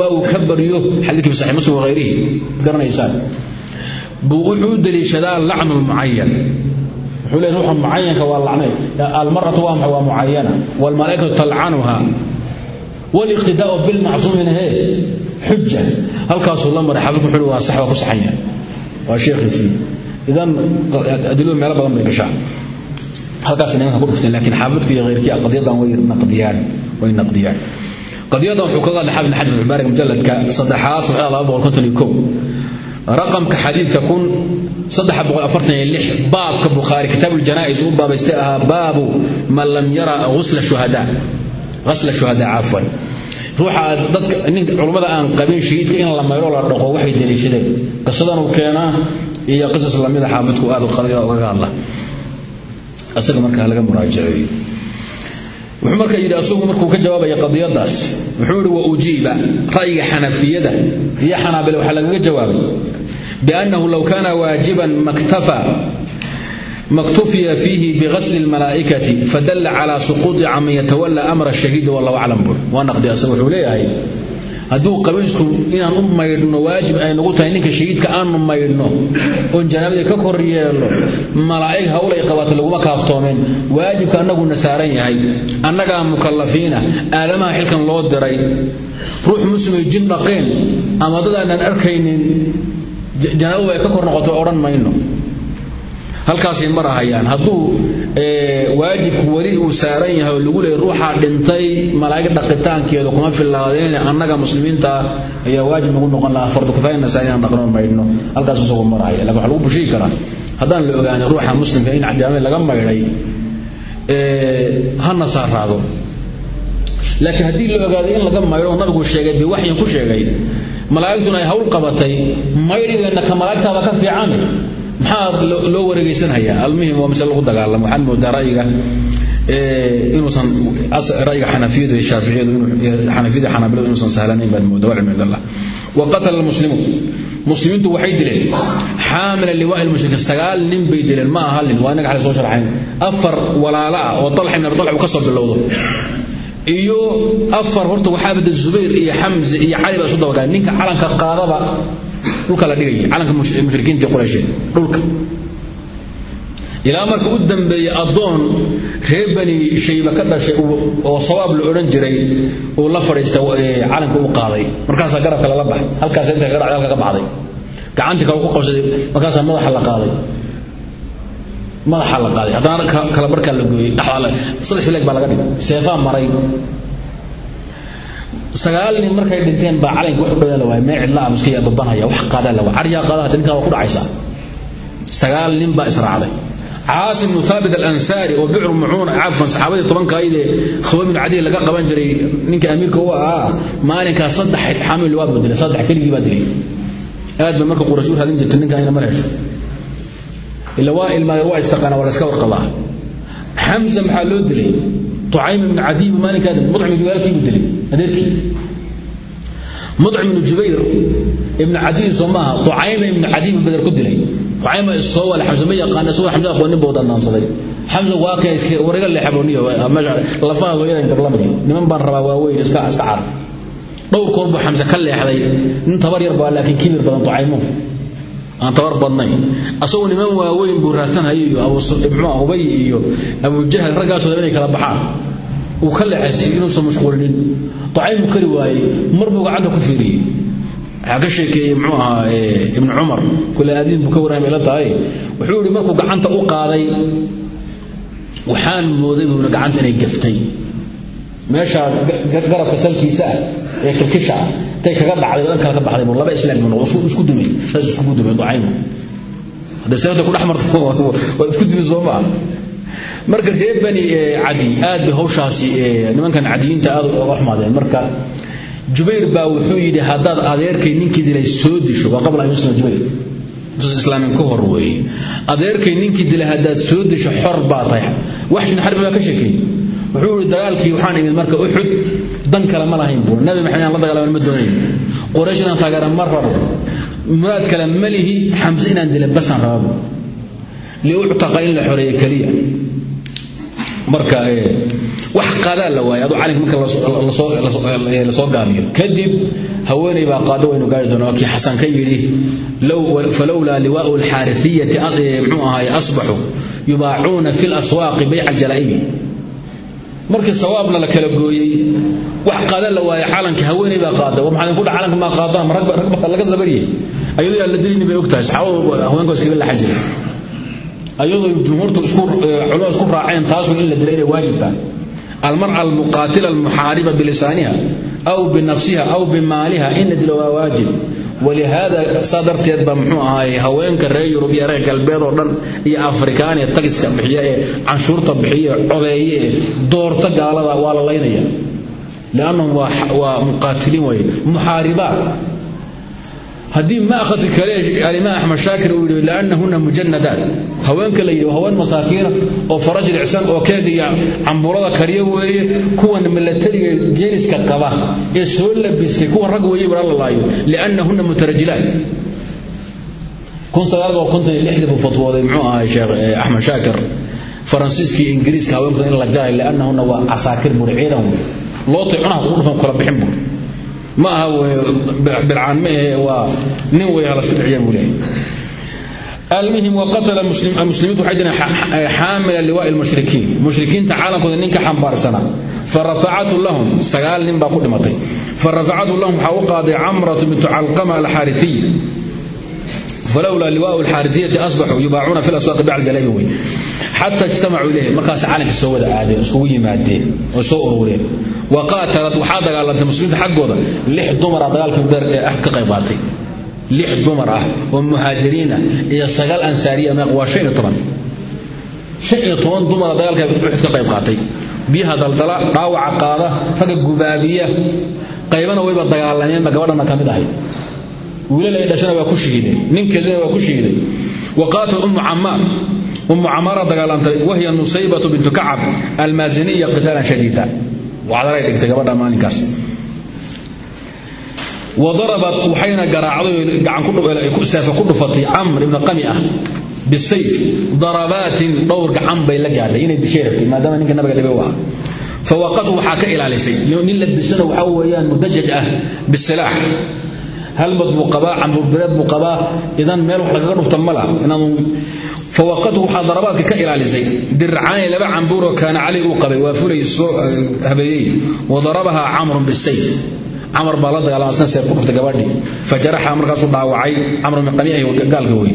buu wuxuu u daliishadaa lacnu lmucayan wuxuu leeyahay ruuxa mucayanka waa lacnay. Almaratu waa maxay? Waa mucayana waalmalaa'ikatu talcanuha waliqtidaa'u bilmacsuumina hee xuja halkaasuu la maray xaafidku wuxuu waa sax waa ku saxan yahay. Waa sheekhiisii idan adiladu meelo badan bay gashaa. Halkaas nimanka ku dhufteen laakiin xaafidku iyo keyrkii qadiyadan way naqdiyaan way naqdiyaan. Qadiyadan wuxuu kaga hadlay xaafid xajar mubaarak mujalladka saddexaad safxada laba boqol konton iyo kow raqamka xadiidka baabka bukhaari kitaabujanais uu baabaystay ahaa baabu man lam yara usla shuhada. Cafwan. Culummada aan qabin shahiidka in la mayro la dhaqo waxay daliishadeen qisadanuu keenaa iyo qisas lamida ah xaafidku aad qadida ugaga hadla. Isaga markaa laga muraajaceeyo wuxuu marka yidhi asugu markuu ka jawaabaya qadiyadaas wuxuu yidhi wa ujiiba ra'yiga xanafiyada iyo xanaabila waxaa lagaga jawaabay. Biannahu low kaana waajiban maktufiya fiihi bigasli lmalaa'ikati fadalla calaa suquuti caman yatawalla amra shahiidi wallahu aclam. Bur waa naqdi asaga wuxuu leeyahay hadduu qabaysku inaan u maydhno waajib ay nagu tahay ninka shahiidka aanu maydhno oon janaabadii ka kor yeelno malaa'ig hawlay qabaata laguma kaaftoomeen waajibka annaguna saaran yahay. Annagaa mukallafiina aadamaha xilkan loo diray. Ruux muslimay jin dhaqeen ama dad aanaan arkaynin janaabadu ay ka kor noqoto odhan mayno halkaasay marahayaan hadduu waajibku weli uu saaran yahay lagu leeyay ruuxaa dhintay malaa'ig dhaqitaankeedu kuma fillaadeen annaga muslimiinta ayaa waajib nagu noqon lahaa. Fardu kifaayana inaan dhaqno maydhno. Halkaas isagu marahaya laakiin waxa lagu bushiyi karaa. Haddaan la ogaanin ruuxa muslimka in jaamid laga maydhay hana saaraado laakiin haddii la ogaaday in laga maydho nabigu sheegay biwaxyin ku sheegay malaa'igtuna ay hawl qabatay maydhigeenna ka malaa'igtaaba ka fiican maxaa loo wareegaysanhayaa almuhim waa masale lagu dagaalamo. Waxaan moodaa ra'yiga inuusan ra'yiga xanafiyadu iyo shaaficiyadu xanafiyada xanaabiladu inuusan sahlanayn baan moodaa walcilmu cind allah wa qatala almuslimuun muslimiintu waxay dileen xaamila liwaa'i lmushrikiin sagaal nin bay dileen ma aha nin waa inaga xalay soo sharxayn. Afar walaala ah oo talxa ibn abi talx uu ka soo bilowdo. Iyo afar horta waxaa bada zubayr iyo xamse iyo cali baa isu dabagaay ninka calanka qaadaba dhulka la dhigaya calanka mushrikiintii quraysheed dhulka. Ilaa marka u dambeeyey addoon reer bani shayba ka dhashay oo sawaab la odhan jiray uu la fadhiista calanka u qaaday. Markaasaa garabka lala baxay halkaas inta kaga dhacday halka ka baxday. Gacantii kale ku qabsaday markaasaa madaxa la qaaday. Madaxa la qaaday. Haddana kala la gooyey saddex leeg baa laga dhigay. Seefaa maray sagaal nin markay dhinteen baa calanka wax u dhawaa la waaya mee cidla ah muska yaa babanhaya wax qaadaa la waaya caryaa qaada hadda ninkaa waa ku dhacaysaa sagaal nin baa israacday. Caasim bnu thaabit alansaari oo bicru mucuuna cafan saxaabadii tobanka ayde khawa bnu cadiy laga qaban jiray ninka amiirka u ahaa maalinkaa saddex xamil waa buu saddex keligii baa dilay. Aad ba marka quraysh u raadin jirtay ninka ayna mar ila waa ilmaade waa istaqaana waa la iska warqabaa. Xamza maxaa loo dilay tucaym ibnu cadiy buu maalinkaa dilay mudcim ibnu walaalkii buu dilay adeerkii. Mudcim ibnu jubayr ibnu cadiy soo maaha tucayma ibnu cadiy buu bedel ku dilay. Tucayma isoo wale xamse ma yaqaana isagoo xamse aqoonin buu danaansaday xamse waa kay iska wariga leexabooniyo meesha lafaha hooyadan gablamay niman baan rabaa waaweyn iska iska car dhowr koor buu xamse ka leexday. Nin tabar yar baa laakiin kibir badan tucaymo aan tabar badnayn. Asagoo niman waaweyn buu raatanhayo iyo abumxuu ubay iyo abujahal raggaasoo inay kala baxaan. Uu ka leexaysay inuusan mashquulinin. Tucaym buu kari waayey mar buu gacanta ku fiiriyey. Waxaa ka sheekeeyey muxuu ahaa ibnu cumar kule buu ka warramay la tahay wuxuu yidhi markuu gacanta u qaaday waxaan mooday buu yidhi gacanta inay gaftay. Meesha garabka salkiisa ah ee kilkisha intay kaga dhacday oo dhan kale ka baxday buu laba islaam buu isku dumay saas isku dumay ducaymo hadday seefta ku dhex marto isku dumay soo marka reer cadi aad bay hawshaasi nimankan cadiyiinta aad uga xumaadeen. Marka jubayr baa wuxuu yidhi haddaad adeerkay ninkii dilay soo disho waa qabla an yuslima jubayr. Islaamin ka hor adeerkay ninkii dilay haddaad soo disho xor baa tahay. Waxshin xarbi ka sheekeeyey wuxuu yidhi dagaalkii waxaan imid marka uxud dan kale ma lahayn buu. Nabi maxamed aan la dagaalaman ma doonayn. Quraysh inaan taageera ma rabo. Muraad kale ma lihi xamse inaan dila basaan rababo liuctaqa in la xoreeyo keliya. Marka wax qaadaa la waayay aduu calinka marka la soo gaabiyo kadib haweenay baa qaado waynu gaari doonaa. Kii xasan ka yidhi falowlaa liwaau alxaarithiyati mxuu ahaay asbaxu yubaacuuna fi laswaaqi bayca aljalaa'ibi markii sawaabna la kala gooyey wax qaada la waayay calanka haweenay baa qaada war maxaa idinku dha calanka maa qaadaan rag baa laga sabariyey ayadoo la dilini bay og tahay haweenka iskaga laxa jiray ayadoo jumhuurtu culmada isku raaceen taasu in la inay waajib tahay. Almar'a almuqaatila almuxaariba bilisaaniha aw binafsiha aw bimaaliha in la dilo waa waajib walihaada saa darteed baa muxuu ahaay haweenka reer yurub iyo reer galbeed oo dhan iyo afrikaan ee tagiska bixiya ee canshuurta bixiya ee codeeye ee doorta gaalada waa la laynaya. Liannahum waa muqaatiliin waye muxaaribaat haddii maakhadka kale alimaam axmed shaakir uu yidhi liannahuna mujanadaat haweenka la yidhi waa haween masaakiina oo fara jilicsan oo keega iyo cambuurada karya weeye kuwan milatariga jeeniska qaba ee soo labistay kuwan rag weeye wala la laayo. Liannahuna mutarajilaat buu fatwooday muxuu ahay sheekh axmed shaakir. Faransiiskii ingiriiska haweenkooda in la jaray liannahuna waa casaakir buri ciidan wey ma aha bircaan mahe waa nin wey hala iska dhiciya buu leehay almuhim waqatala muslimiintu waxay jireen xaamila liwaa'i lmushrikiin mushrikiinta caalamkooda ninka xambaarsana. Farafacatu lahum sagaal nin baa ku dhimatay. Farafacatu lahum waxaa u qaaday camratu bintu calqama alxaariiy falowlaa liwaa xaariyati abaxuu yubaacuuna fi aswaaqi bacd jalabi wey xata ijtamacuu ilayhi markaas calanka soo wada aadeen iskugu yimaadeen oo soo urureen. Wa qaatalad waxaa dagaalantay muslimiinta xaggooda lix dumara ah dagaalka badar ee axad ka qayb qaatay lix dumar ah oo muhaajiriina iyo sagaal ansaariya waa shan iyo toban. Shan iyo toban dumara ah dagaalka uxud ka qayb qaatay biyaha daldala dhaawaca qaada ragga gubaabiya qaybana wayba dagaalameenba gabadhana ka mid wiilal dhashana waa ku shihiday nin kelina waa ku shihiday wa ummu cammaar ummu cammaara dagaalantay wahiya nusaybatu bint kacab almaasiniya qitaalan shadiida. Wacdaray dhigtay gabadha maalinkaas. Wa darabat garaacday gacansaafa ku dhufatay camr ibna qami ah bisayf darabaatin dhowr gacan bay la gaadhay inay dishay maadaama ninka nabiga dhibe u fawaqatu waxaa ka ilaalisay nin la bisana waxaa weeyaan mudajaj ah bisilaax halmad buu qabaa camburbireed buu qabaa idan meel wax lagaga dhufta ma inaanu fawaqadhu waxaa ka ilaalisay. Dircaani laba cambuuroo kaana cali uu qabay waa fulay soo habeeyey. Wadarabahaa camrun bisayf camar baa la dagaalama asna seef ku dhuftay gabadhii. Dhaawacay camr min qamiihi gaalka wey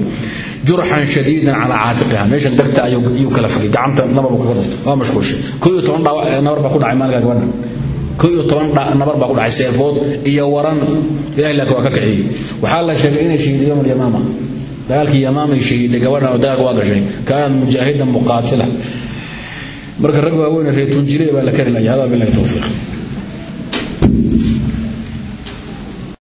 jurxan shadiidan calaa caatiqiha meesha degta ayuu kala fogay gacanta nabarbu kaga dhuftay waa mashquushay koo nabar baa ku dhacay seefood iyo waran. Ilahay laakiin waa ka kiciyey waxaa la sheegay inay shahiiday yowm alyamaama. Dagaalkii yamaamay shahiiday gabadhan oo dagaalka waa gashay. Kaanad mujaahidan muqaatila. Marka rag waaweyn reetunjire baa la kari lahay hada billahi tawfiiq